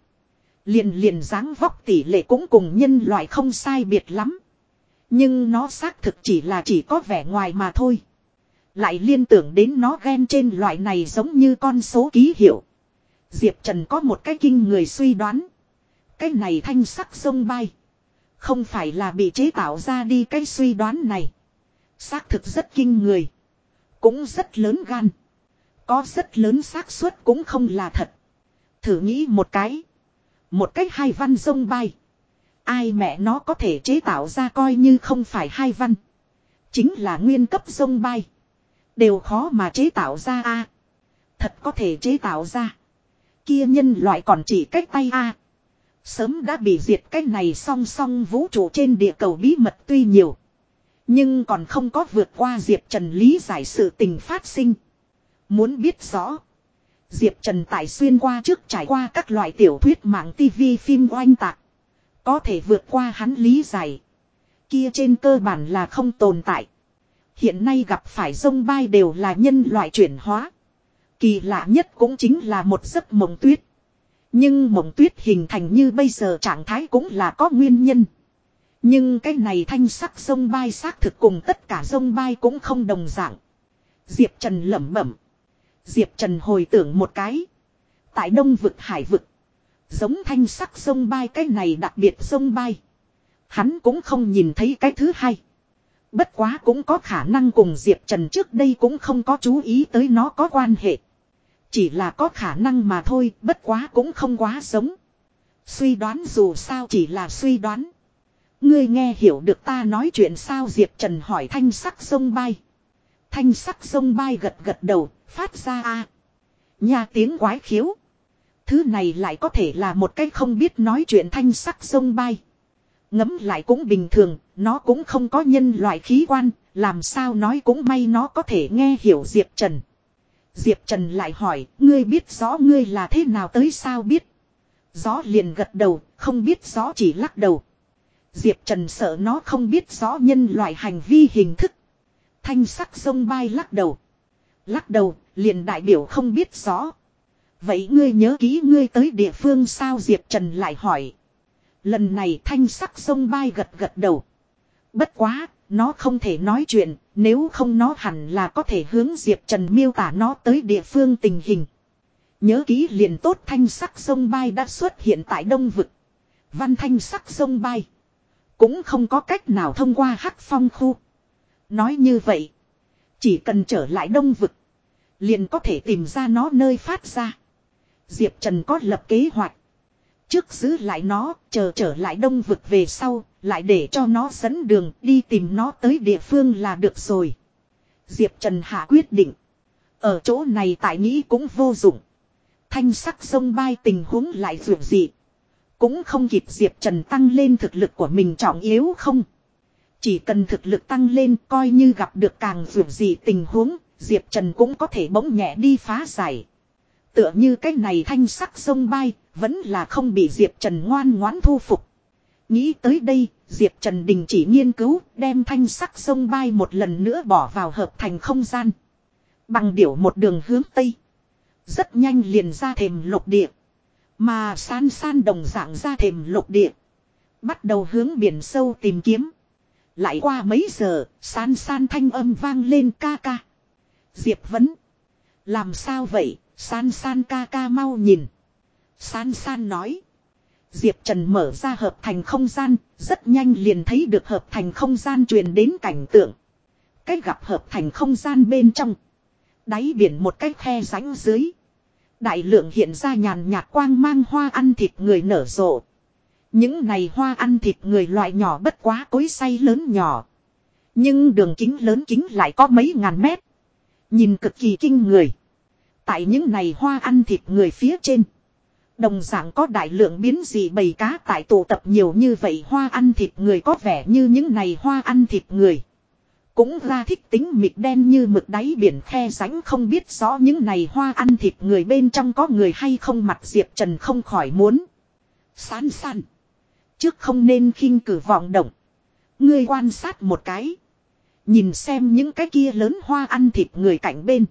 Liền liền dáng vóc tỷ lệ cũng cùng nhân loại không sai biệt lắm. Nhưng nó xác thực chỉ là chỉ có vẻ ngoài mà thôi. Lại liên tưởng đến nó ghen trên loại này giống như con số ký hiệu. Diệp Trần có một cái kinh người suy đoán. Cái này thanh sắc sông bay. Không phải là bị chế tạo ra đi cái suy đoán này. Xác thực rất kinh người. Cũng rất lớn gan. Có rất lớn xác suất cũng không là thật. Thử nghĩ một cái. Một cách hai văn sông bay. Ai mẹ nó có thể chế tạo ra coi như không phải hai văn. Chính là nguyên cấp sông bay. Đều khó mà chế tạo ra a Thật có thể chế tạo ra. Kia nhân loại còn chỉ cách tay a Sớm đã bị diệt cái này song song vũ trụ trên địa cầu bí mật tuy nhiều. Nhưng còn không có vượt qua Diệp Trần lý giải sự tình phát sinh. Muốn biết rõ. Diệp Trần tại xuyên qua trước trải qua các loại tiểu thuyết mạng TV phim oanh tạc. Có thể vượt qua hắn lý giải. Kia trên cơ bản là không tồn tại. Hiện nay gặp phải sông bay đều là nhân loại chuyển hóa. Kỳ lạ nhất cũng chính là một giấc mộng tuyết. Nhưng mộng tuyết hình thành như bây giờ trạng thái cũng là có nguyên nhân. Nhưng cái này thanh sắc sông bay xác thực cùng tất cả sông bay cũng không đồng dạng. Diệp Trần lẩm bẩm. Diệp Trần hồi tưởng một cái. Tại đông vực hải vực. Giống thanh sắc sông bay, cái này đặc biệt sông bay. Hắn cũng không nhìn thấy cái thứ hai. Bất quá cũng có khả năng cùng Diệp Trần trước đây cũng không có chú ý tới nó có quan hệ. Chỉ là có khả năng mà thôi, bất quá cũng không quá giống. Suy đoán dù sao chỉ là suy đoán. Ngươi nghe hiểu được ta nói chuyện sao Diệp Trần hỏi thanh sắc sông bay. Thanh sắc sông bay gật gật đầu, phát ra a Nhà tiếng quái khiếu. Thứ này lại có thể là một cái không biết nói chuyện thanh sắc sông bay. Ngấm lại cũng bình thường, nó cũng không có nhân loại khí quan, làm sao nói cũng may nó có thể nghe hiểu Diệp Trần. Diệp Trần lại hỏi, ngươi biết rõ ngươi là thế nào tới sao biết. Gió liền gật đầu, không biết rõ chỉ lắc đầu. Diệp Trần sợ nó không biết rõ nhân loại hành vi hình thức. Thanh sắc sông bay lắc đầu. Lắc đầu, liền đại biểu không biết rõ. Vậy ngươi nhớ kỹ ngươi tới địa phương sao Diệp Trần lại hỏi. Lần này thanh sắc sông bay gật gật đầu. Bất quá, nó không thể nói chuyện, nếu không nó hẳn là có thể hướng Diệp Trần miêu tả nó tới địa phương tình hình. Nhớ ký liền tốt thanh sắc sông bay đã xuất hiện tại đông vực. Văn thanh sắc sông bay. Cũng không có cách nào thông qua hắc phong khu. Nói như vậy. Chỉ cần trở lại đông vực. Liền có thể tìm ra nó nơi phát ra. Diệp Trần có lập kế hoạch. Trước giữ lại nó, chờ trở lại đông vực về sau, lại để cho nó dẫn đường đi tìm nó tới địa phương là được rồi. Diệp Trần hạ quyết định. Ở chỗ này tại nghĩ cũng vô dụng. Thanh sắc sông bay tình huống lại vượt dị. Cũng không kịp Diệp Trần tăng lên thực lực của mình trọng yếu không. Chỉ cần thực lực tăng lên coi như gặp được càng vượt dị tình huống, Diệp Trần cũng có thể bỗng nhẹ đi phá giải. Tựa như cái này thanh sắc sông bay, vẫn là không bị Diệp Trần ngoan ngoãn thu phục. Nghĩ tới đây, Diệp Trần đình chỉ nghiên cứu, đem thanh sắc sông bay một lần nữa bỏ vào hợp thành không gian. Bằng điểu một đường hướng Tây. Rất nhanh liền ra thềm lục địa. Mà san san đồng dạng ra thềm lục địa. Bắt đầu hướng biển sâu tìm kiếm. Lại qua mấy giờ, san san thanh âm vang lên ca ca. Diệp vấn. Làm sao vậy, san san ca ca mau nhìn. San san nói. Diệp Trần mở ra hợp thành không gian, rất nhanh liền thấy được hợp thành không gian truyền đến cảnh tượng. Cách gặp hợp thành không gian bên trong. Đáy biển một cái khe rãnh dưới. Đại lượng hiện ra nhàn nhạt quang mang hoa ăn thịt người nở rộ. Những này hoa ăn thịt người loại nhỏ bất quá cối say lớn nhỏ. Nhưng đường kính lớn kính lại có mấy ngàn mét. Nhìn cực kỳ kinh người. Tại những này hoa ăn thịt người phía trên. Đồng dạng có đại lượng biến dị bầy cá tại tụ tập nhiều như vậy hoa ăn thịt người có vẻ như những này hoa ăn thịt người. Cũng ra thích tính mịt đen như mực đáy biển khe rãnh không biết rõ những này hoa ăn thịt người bên trong có người hay không mặt Diệp Trần không khỏi muốn. Sán sán. Trước không nên khinh cử vọng động. Ngươi quan sát một cái. Nhìn xem những cái kia lớn hoa ăn thịt người cạnh bên.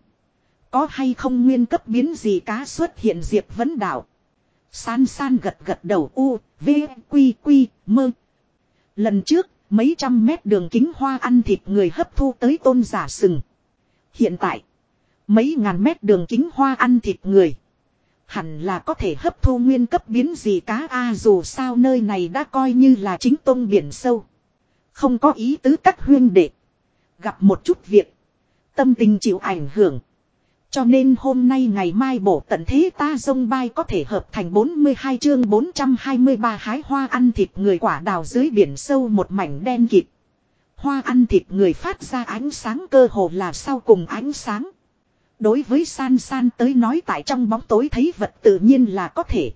Có hay không nguyên cấp biến gì cá xuất hiện Diệp vấn đạo. San san gật gật đầu u, v, quy quy, mơ. Lần trước, mấy trăm mét đường kính hoa ăn thịt người hấp thu tới tôn giả sừng. Hiện tại, mấy ngàn mét đường kính hoa ăn thịt người. Hẳn là có thể hấp thu nguyên cấp biến gì cá a dù sao nơi này đã coi như là chính tôn biển sâu. Không có ý tứ các huyên đệ. Gặp một chút việc. Tâm tình chịu ảnh hưởng. Cho nên hôm nay ngày mai bổ tận thế ta dông bay có thể hợp thành 42 chương 423 hái hoa ăn thịt người quả đào dưới biển sâu một mảnh đen kịt. Hoa ăn thịt người phát ra ánh sáng cơ hồ là sau cùng ánh sáng. Đối với san san tới nói tại trong bóng tối thấy vật tự nhiên là có thể.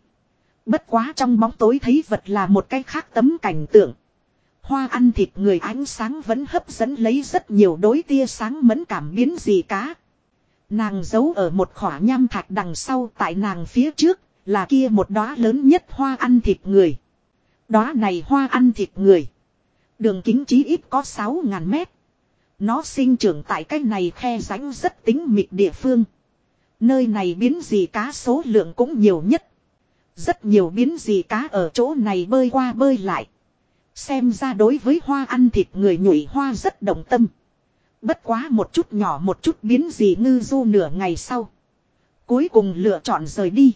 Bất quá trong bóng tối thấy vật là một cái khác tấm cảnh tượng. Hoa ăn thịt người ánh sáng vẫn hấp dẫn lấy rất nhiều đối tia sáng mẫn cảm biến gì cá. Nàng giấu ở một khỏa nham thạch đằng sau tại nàng phía trước, là kia một đóa lớn nhất hoa ăn thịt người. Đóa này hoa ăn thịt người. Đường kính chí ít có 6.000 mét. Nó sinh trưởng tại cái này khe rãnh rất tính mịt địa phương. Nơi này biến gì cá số lượng cũng nhiều nhất. Rất nhiều biến gì cá ở chỗ này bơi qua bơi lại. Xem ra đối với hoa ăn thịt người nhụy hoa rất động tâm. Bất quá một chút nhỏ một chút biến gì ngư du nửa ngày sau. Cuối cùng lựa chọn rời đi.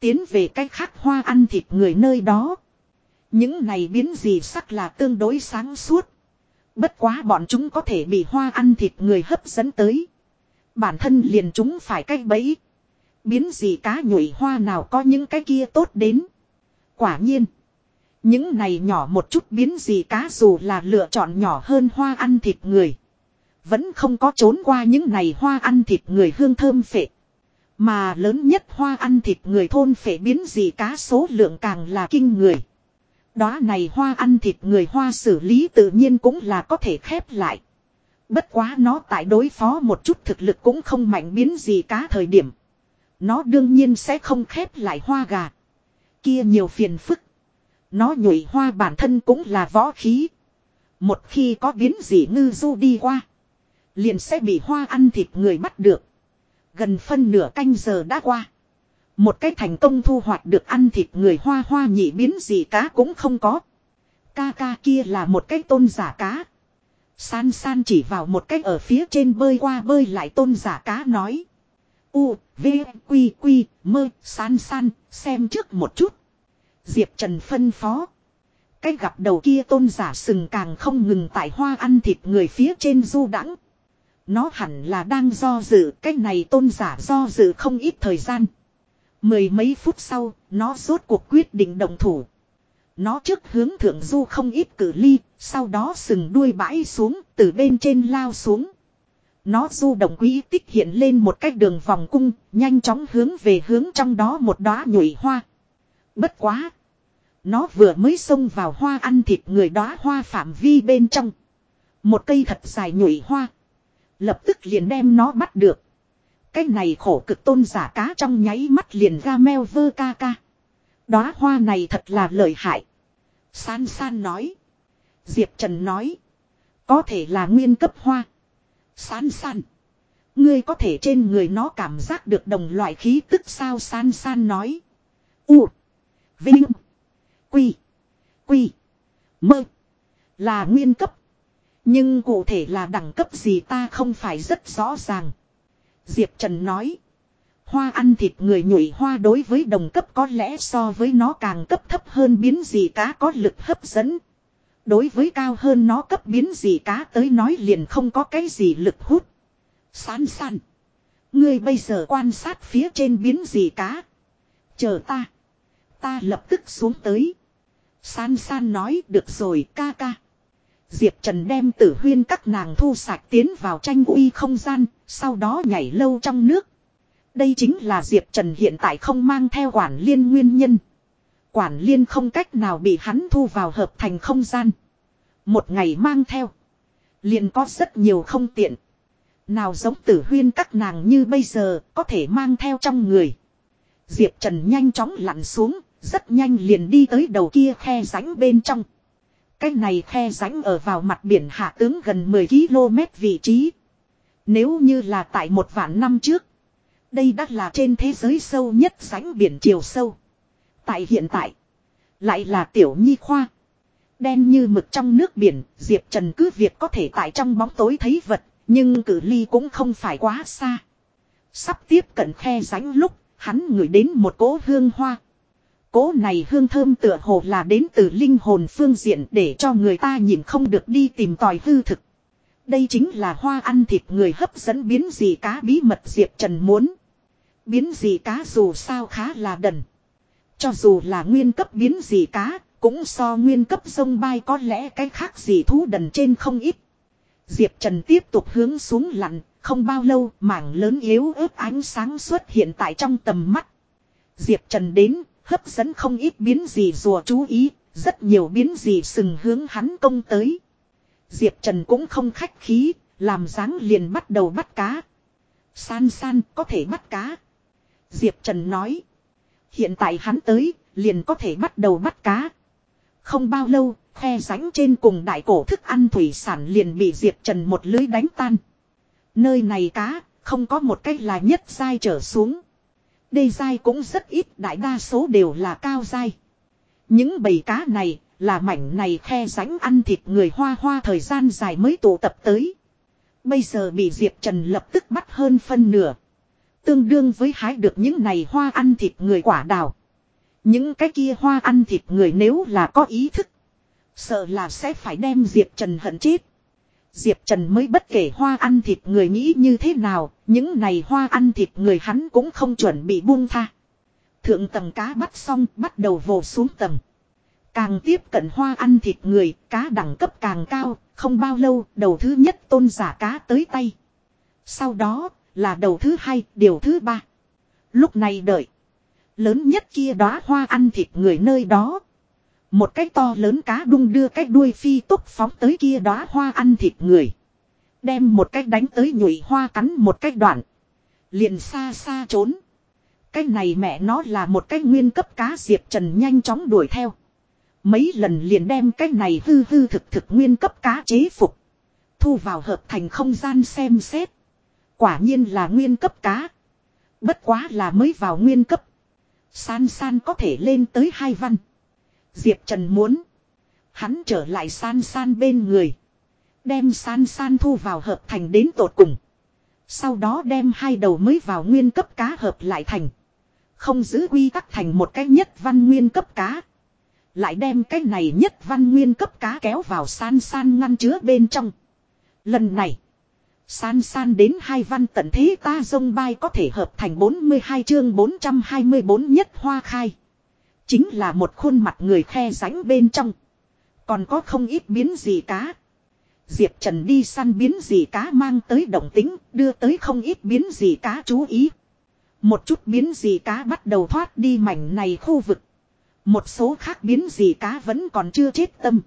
Tiến về cách khác hoa ăn thịt người nơi đó. Những này biến gì sắc là tương đối sáng suốt. Bất quá bọn chúng có thể bị hoa ăn thịt người hấp dẫn tới. Bản thân liền chúng phải cách bẫy. Biến gì cá nhụy hoa nào có những cái kia tốt đến. Quả nhiên. Những này nhỏ một chút biến gì cá dù là lựa chọn nhỏ hơn hoa ăn thịt người. Vẫn không có trốn qua những này hoa ăn thịt người hương thơm phệ. Mà lớn nhất hoa ăn thịt người thôn phệ biến gì cá số lượng càng là kinh người. Đó này hoa ăn thịt người hoa xử lý tự nhiên cũng là có thể khép lại. Bất quá nó tại đối phó một chút thực lực cũng không mạnh biến gì cá thời điểm. Nó đương nhiên sẽ không khép lại hoa gà. Kia nhiều phiền phức. Nó nhụy hoa bản thân cũng là võ khí. Một khi có biến gì ngư du đi qua. Liền sẽ bị hoa ăn thịt người bắt được. Gần phân nửa canh giờ đã qua. Một cái thành công thu hoạch được ăn thịt người hoa hoa nhị biến gì cá cũng không có. Ca ca kia là một cái tôn giả cá. San san chỉ vào một cái ở phía trên bơi qua bơi lại tôn giả cá nói. U, V, Quy, Quy, Mơ, san san, xem trước một chút. Diệp Trần phân phó. Cái gặp đầu kia tôn giả sừng càng không ngừng tại hoa ăn thịt người phía trên du đãng nó hẳn là đang do dự, cái này tôn giả do dự không ít thời gian. Mười mấy phút sau, nó rốt cuộc quyết định động thủ. Nó trước hướng thượng du không ít cử ly, sau đó sừng đuôi bãi xuống, từ bên trên lao xuống. Nó du động quỹ tích hiện lên một cách đường vòng cung, nhanh chóng hướng về hướng trong đó một đóa nhụy hoa. Bất quá. Nó vừa mới xông vào hoa ăn thịt người đóa hoa phạm vi bên trong. Một cây thật dài nhụy hoa. Lập tức liền đem nó bắt được. Cái này khổ cực tôn giả cá trong nháy mắt liền ra meo vơ ca ca. Đóa hoa này thật là lợi hại. San san nói. Diệp Trần nói. Có thể là nguyên cấp hoa. San san. Ngươi có thể trên người nó cảm giác được đồng loại khí tức sao san san nói. U. Vinh. Quy. Quy. Mơ. Là nguyên cấp. Nhưng cụ thể là đẳng cấp gì ta không phải rất rõ ràng. Diệp Trần nói. Hoa ăn thịt người nhụy hoa đối với đồng cấp có lẽ so với nó càng cấp thấp hơn biến gì cá có lực hấp dẫn. Đối với cao hơn nó cấp biến gì cá tới nói liền không có cái gì lực hút. San san. Ngươi bây giờ quan sát phía trên biến gì cá. Chờ ta. Ta lập tức xuống tới. San san nói, được rồi, ca ca. Diệp Trần đem tử huyên các nàng thu sạch tiến vào tranh uy không gian, sau đó nhảy lâu trong nước. Đây chính là Diệp Trần hiện tại không mang theo quản liên nguyên nhân. Quản liên không cách nào bị hắn thu vào hợp thành không gian. Một ngày mang theo. Liền có rất nhiều không tiện. Nào giống tử huyên các nàng như bây giờ có thể mang theo trong người. Diệp Trần nhanh chóng lặn xuống, rất nhanh liền đi tới đầu kia khe rãnh bên trong. Cái này khe rãnh ở vào mặt biển hạ tướng gần 10 km vị trí. Nếu như là tại một vạn năm trước. Đây đã là trên thế giới sâu nhất rãnh biển chiều sâu. Tại hiện tại. Lại là tiểu nhi khoa. Đen như mực trong nước biển, Diệp Trần cứ việc có thể tại trong bóng tối thấy vật, nhưng cử ly cũng không phải quá xa. Sắp tiếp cận khe rãnh lúc, hắn ngửi đến một cỗ hương hoa. Cỗ này hương thơm tựa hồ là đến từ linh hồn phương diện để cho người ta nhìn không được đi tìm tòi hư thực. Đây chính là hoa ăn thịt người hấp dẫn biến gì cá bí mật Diệp Trần muốn. Biến gì cá dù sao khá là đần. Cho dù là nguyên cấp biến gì cá, cũng so nguyên cấp sông bay có lẽ cái khác gì thú đần trên không ít. Diệp Trần tiếp tục hướng xuống lặn, không bao lâu mảng lớn yếu ớt ánh sáng xuất hiện tại trong tầm mắt. Diệp Trần đến, hấp dẫn không ít biến gì rùa chú ý, rất nhiều biến gì sừng hướng hắn công tới. Diệp Trần cũng không khách khí, làm dáng liền bắt đầu bắt cá. San san có thể bắt cá. Diệp Trần nói. Hiện tại hắn tới, liền có thể bắt đầu bắt cá. Không bao lâu, khe rãnh trên cùng đại cổ thức ăn thủy sản liền bị Diệp Trần một lưới đánh tan. Nơi này cá, không có một cách là nhất dai trở xuống. Đê dai cũng rất ít, đại đa số đều là cao dai. Những bầy cá này, là mảnh này khe ránh ăn thịt người hoa hoa thời gian dài mới tụ tập tới. Bây giờ bị Diệp Trần lập tức bắt hơn phân nửa. Tương đương với hái được những này hoa ăn thịt người quả đào. Những cái kia hoa ăn thịt người nếu là có ý thức. Sợ là sẽ phải đem Diệp Trần hận chết. Diệp Trần mới bất kể hoa ăn thịt người nghĩ như thế nào, những này hoa ăn thịt người hắn cũng không chuẩn bị buông tha. Thượng tầng cá bắt xong bắt đầu vồ xuống tầng. Càng tiếp cận hoa ăn thịt người, cá đẳng cấp càng cao, không bao lâu đầu thứ nhất tôn giả cá tới tay. Sau đó là đầu thứ hai, điều thứ ba. Lúc này đợi. Lớn nhất kia đó hoa ăn thịt người nơi đó. Một cái to lớn cá đung đưa cái đuôi phi tốc phóng tới kia đóa hoa ăn thịt người. Đem một cái đánh tới nhụy hoa cắn một cái đoạn. Liền xa xa trốn. Cái này mẹ nó là một cái nguyên cấp cá diệp trần nhanh chóng đuổi theo. Mấy lần liền đem cái này hư hư thực thực nguyên cấp cá chế phục. Thu vào hợp thành không gian xem xét. Quả nhiên là nguyên cấp cá. Bất quá là mới vào nguyên cấp. San san có thể lên tới hai văn. Diệp Trần muốn. Hắn trở lại san san bên người. Đem san san thu vào hợp thành đến tột cùng. Sau đó đem hai đầu mới vào nguyên cấp cá hợp lại thành. Không giữ quy tắc thành một cái nhất văn nguyên cấp cá. Lại đem cái này nhất văn nguyên cấp cá kéo vào san san ngăn chứa bên trong. Lần này. San san đến hai văn tận thế ta dông bay có thể hợp thành 42 chương 424 nhất hoa khai. Chính là một khuôn mặt người khe ránh bên trong. Còn có không ít biến gì cá. Diệp Trần đi săn biến gì cá mang tới động tính, đưa tới không ít biến gì cá chú ý. Một chút biến gì cá bắt đầu thoát đi mảnh này khu vực. Một số khác biến gì cá vẫn còn chưa chết tâm.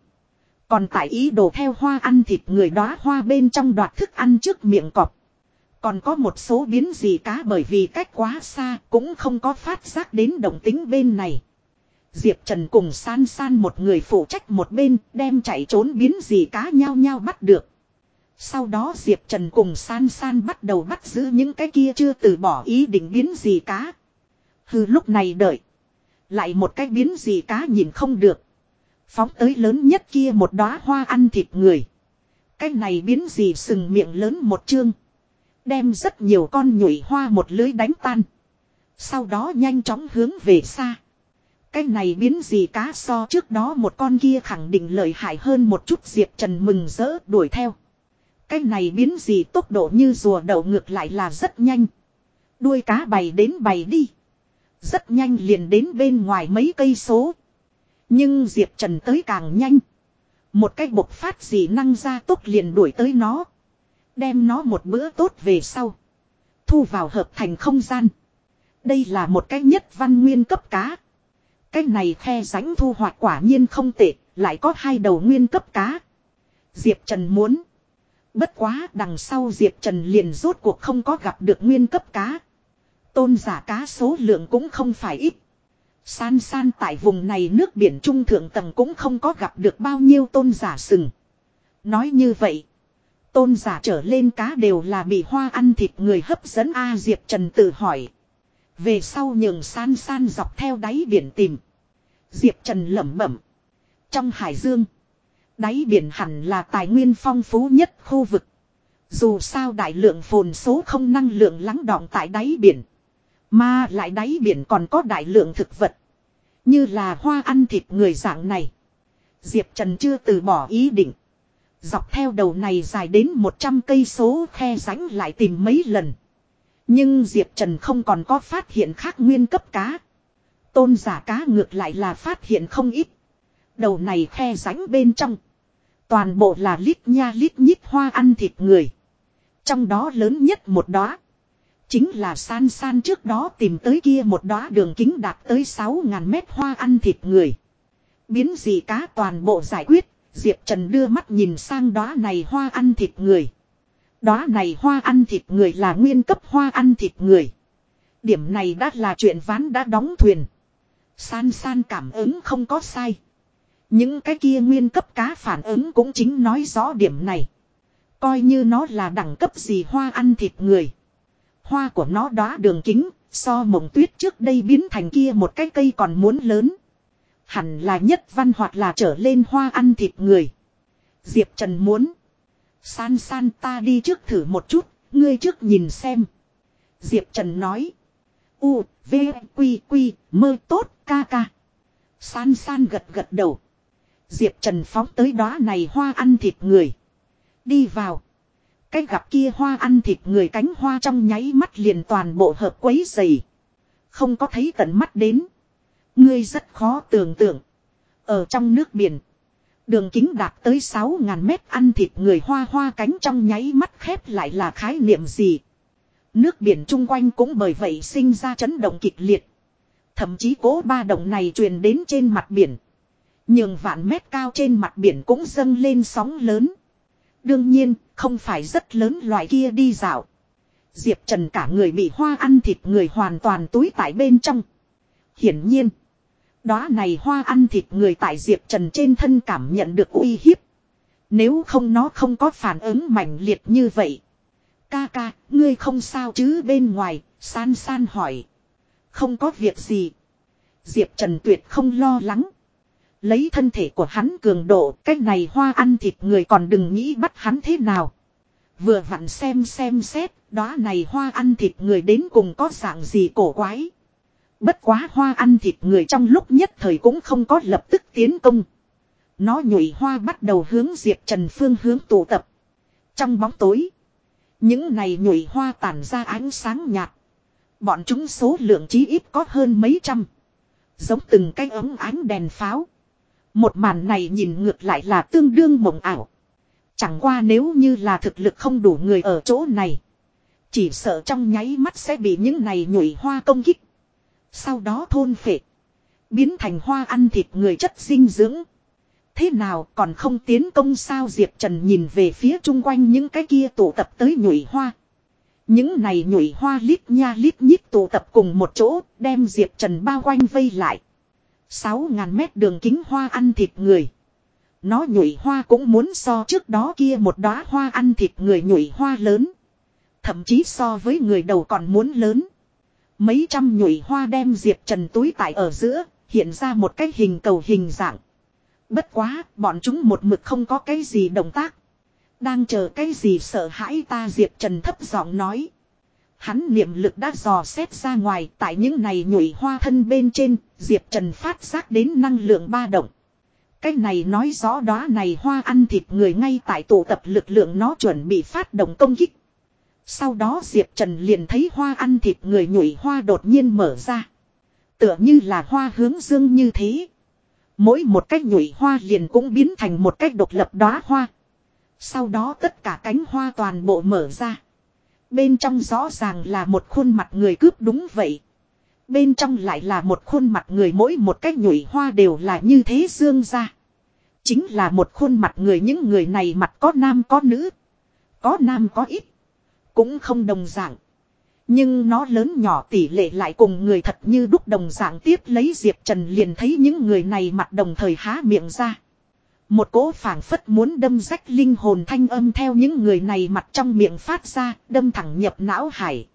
Còn tại ý đồ theo hoa ăn thịt người đó hoa bên trong đoạt thức ăn trước miệng cọp. Còn có một số biến gì cá bởi vì cách quá xa cũng không có phát giác đến động tính bên này. Diệp Trần cùng san san một người phụ trách một bên, đem chạy trốn biến gì cá nhau nhau bắt được. Sau đó Diệp Trần cùng san san bắt đầu bắt giữ những cái kia chưa từ bỏ ý định biến gì cá. Hừ, lúc này đợi. Lại một cái biến gì cá nhìn không được. Phóng tới lớn nhất kia một đóa hoa ăn thịt người. Cái này biến gì sừng miệng lớn một chương. Đem rất nhiều con nhụy hoa một lưới đánh tan. Sau đó nhanh chóng hướng về xa. Cái này biến gì cá so trước đó một con kia khẳng định lợi hại hơn một chút Diệp Trần mừng rỡ đuổi theo. Cái này biến gì tốc độ như rùa đậu ngược lại là rất nhanh. Đuôi cá bày đến bày đi. Rất nhanh liền đến bên ngoài mấy cây số. Nhưng Diệp Trần tới càng nhanh. Một cái bộc phát gì năng ra tốt liền đuổi tới nó. Đem nó một bữa tốt về sau. Thu vào hợp thành không gian. Đây là một cái nhất văn nguyên cấp cá. Cái này khe rãnh thu hoạch quả nhiên không tệ, lại có hai đầu nguyên cấp cá. Diệp Trần muốn. Bất quá đằng sau Diệp Trần liền rốt cuộc không có gặp được nguyên cấp cá. Tôn giả cá số lượng cũng không phải ít. San san tại vùng này nước biển trung thượng tầng cũng không có gặp được bao nhiêu tôn giả sừng. Nói như vậy. Tôn giả trở lên cá đều là bị hoa ăn thịt người hấp dẫn A Diệp Trần tự hỏi. Về sau nhường san san dọc theo đáy biển tìm. Diệp Trần lẩm bẩm. Trong hải dương. Đáy biển hẳn là tài nguyên phong phú nhất khu vực. Dù sao đại lượng phồn số không năng lượng lắng đọng tại đáy biển. Mà lại đáy biển còn có đại lượng thực vật. Như là hoa ăn thịt người dạng này. Diệp Trần chưa từ bỏ ý định. Dọc theo đầu này dài đến 100 cây số khe rãnh lại tìm mấy lần. Nhưng Diệp Trần không còn có phát hiện khác nguyên cấp cá. Tôn giả cá ngược lại là phát hiện không ít. Đầu này khe rãnh bên trong. Toàn bộ là lít nha lít nhít hoa ăn thịt người. Trong đó lớn nhất một đóa Chính là san san trước đó tìm tới kia một đóa đường kính đạt tới 6.000 mét hoa ăn thịt người. Biến gì cá toàn bộ giải quyết, Diệp Trần đưa mắt nhìn sang đóa này hoa ăn thịt người. Đóa này hoa ăn thịt người là nguyên cấp hoa ăn thịt người. Điểm này đã là chuyện ván đã đóng thuyền. San san cảm ứng không có sai. Những cái kia nguyên cấp cá phản ứng cũng chính nói rõ điểm này. Coi như nó là đẳng cấp gì hoa ăn thịt người. Hoa của nó đóa đường kính, so mộng tuyết trước đây biến thành kia một cái cây còn muốn lớn. Hẳn là nhất văn hoặc là trở lên hoa ăn thịt người. Diệp Trần muốn. San san ta đi trước thử một chút, ngươi trước nhìn xem. Diệp Trần nói. U, V, Quy, Quy, mơ tốt, ca ca. San san gật gật đầu. Diệp Trần phóng tới đó này hoa ăn thịt người. Đi vào. Cái gặp kia hoa ăn thịt người cánh hoa trong nháy mắt liền toàn bộ hợp quấy dày. Không có thấy tận mắt đến. Ngươi rất khó tưởng tượng. Ở trong nước biển. Đường kính đạt tới 6.000 mét ăn thịt người hoa hoa cánh trong nháy mắt khép lại là khái niệm gì. Nước biển chung quanh cũng bởi vậy sinh ra chấn động kịch liệt. Thậm chí cố ba động này truyền đến trên mặt biển. nhưng vạn mét cao trên mặt biển cũng dâng lên sóng lớn. Đương nhiên, không phải rất lớn loại kia đi dạo. Diệp Trần cả người bị hoa ăn thịt người hoàn toàn túi tại bên trong. Hiển nhiên, đó này hoa ăn thịt người tại Diệp Trần trên thân cảm nhận được uy hiếp. Nếu không nó không có phản ứng mạnh liệt như vậy. Ca ca, ngươi không sao chứ bên ngoài, san san hỏi. Không có việc gì. Diệp Trần tuyệt không lo lắng. Lấy thân thể của hắn cường độ, cách này hoa ăn thịt người còn đừng nghĩ bắt hắn thế nào. Vừa vặn xem xem xét, đó này hoa ăn thịt người đến cùng có dạng gì cổ quái. Bất quá hoa ăn thịt người trong lúc nhất thời cũng không có lập tức tiến công. Nó nhụy hoa bắt đầu hướng Diệp Trần phương hướng tụ tập. Trong bóng tối, những này nhụy hoa tản ra ánh sáng nhạt. Bọn chúng số lượng chí ít có hơn mấy trăm. Giống từng cái ống ánh đèn pháo. Một màn này nhìn ngược lại là tương đương mộng ảo. Chẳng qua nếu như là thực lực không đủ người ở chỗ này. Chỉ sợ trong nháy mắt sẽ bị những này nhụy hoa công kích. Sau đó thôn phệ. Biến thành hoa ăn thịt người chất dinh dưỡng. Thế nào còn không tiến công sao Diệp Trần nhìn về phía chung quanh những cái kia tụ tập tới nhụy hoa. Những này nhụy hoa lít nha lít nhít tụ tập cùng một chỗ, đem Diệp Trần bao quanh vây lại. 6.000 mét đường kính hoa ăn thịt người. Nó nhụy hoa cũng muốn so trước đó kia một đóa hoa ăn thịt người nhụy hoa lớn. Thậm chí so với người đầu còn muốn lớn. Mấy trăm nhụy hoa đem Diệp Trần túi tại ở giữa, hiện ra một cái hình cầu hình dạng. Bất quá, bọn chúng một mực không có cái gì động tác. Đang chờ cái gì sợ hãi ta Diệp Trần thấp giọng nói. Hắn niệm lực đã dò xét ra ngoài tại những này nhụy hoa thân bên trên, Diệp Trần phát giác đến năng lượng ba động. Cái này nói rõ đó này hoa ăn thịt người ngay tại tụ tập lực lượng nó chuẩn bị phát động công kích. Sau đó Diệp Trần liền thấy hoa ăn thịt người nhụy hoa đột nhiên mở ra. Tựa như là hoa hướng dương như thế. Mỗi một cách nhụy hoa liền cũng biến thành một cách độc lập đóa hoa. Sau đó tất cả cánh hoa toàn bộ mở ra. Bên trong rõ ràng là một khuôn mặt người cướp đúng vậy. Bên trong lại là một khuôn mặt người mỗi một cách nhụy hoa đều là như thế dương ra. Chính là một khuôn mặt người những người này mặt có nam có nữ. Có nam có ít. Cũng không đồng dạng. Nhưng nó lớn nhỏ tỷ lệ lại cùng người thật như đúc đồng dạng tiếp lấy Diệp Trần liền thấy những người này mặt đồng thời há miệng ra. Một cỗ phảng phất muốn đâm rách linh hồn thanh âm theo những người này mặt trong miệng phát ra, đâm thẳng nhập não hải.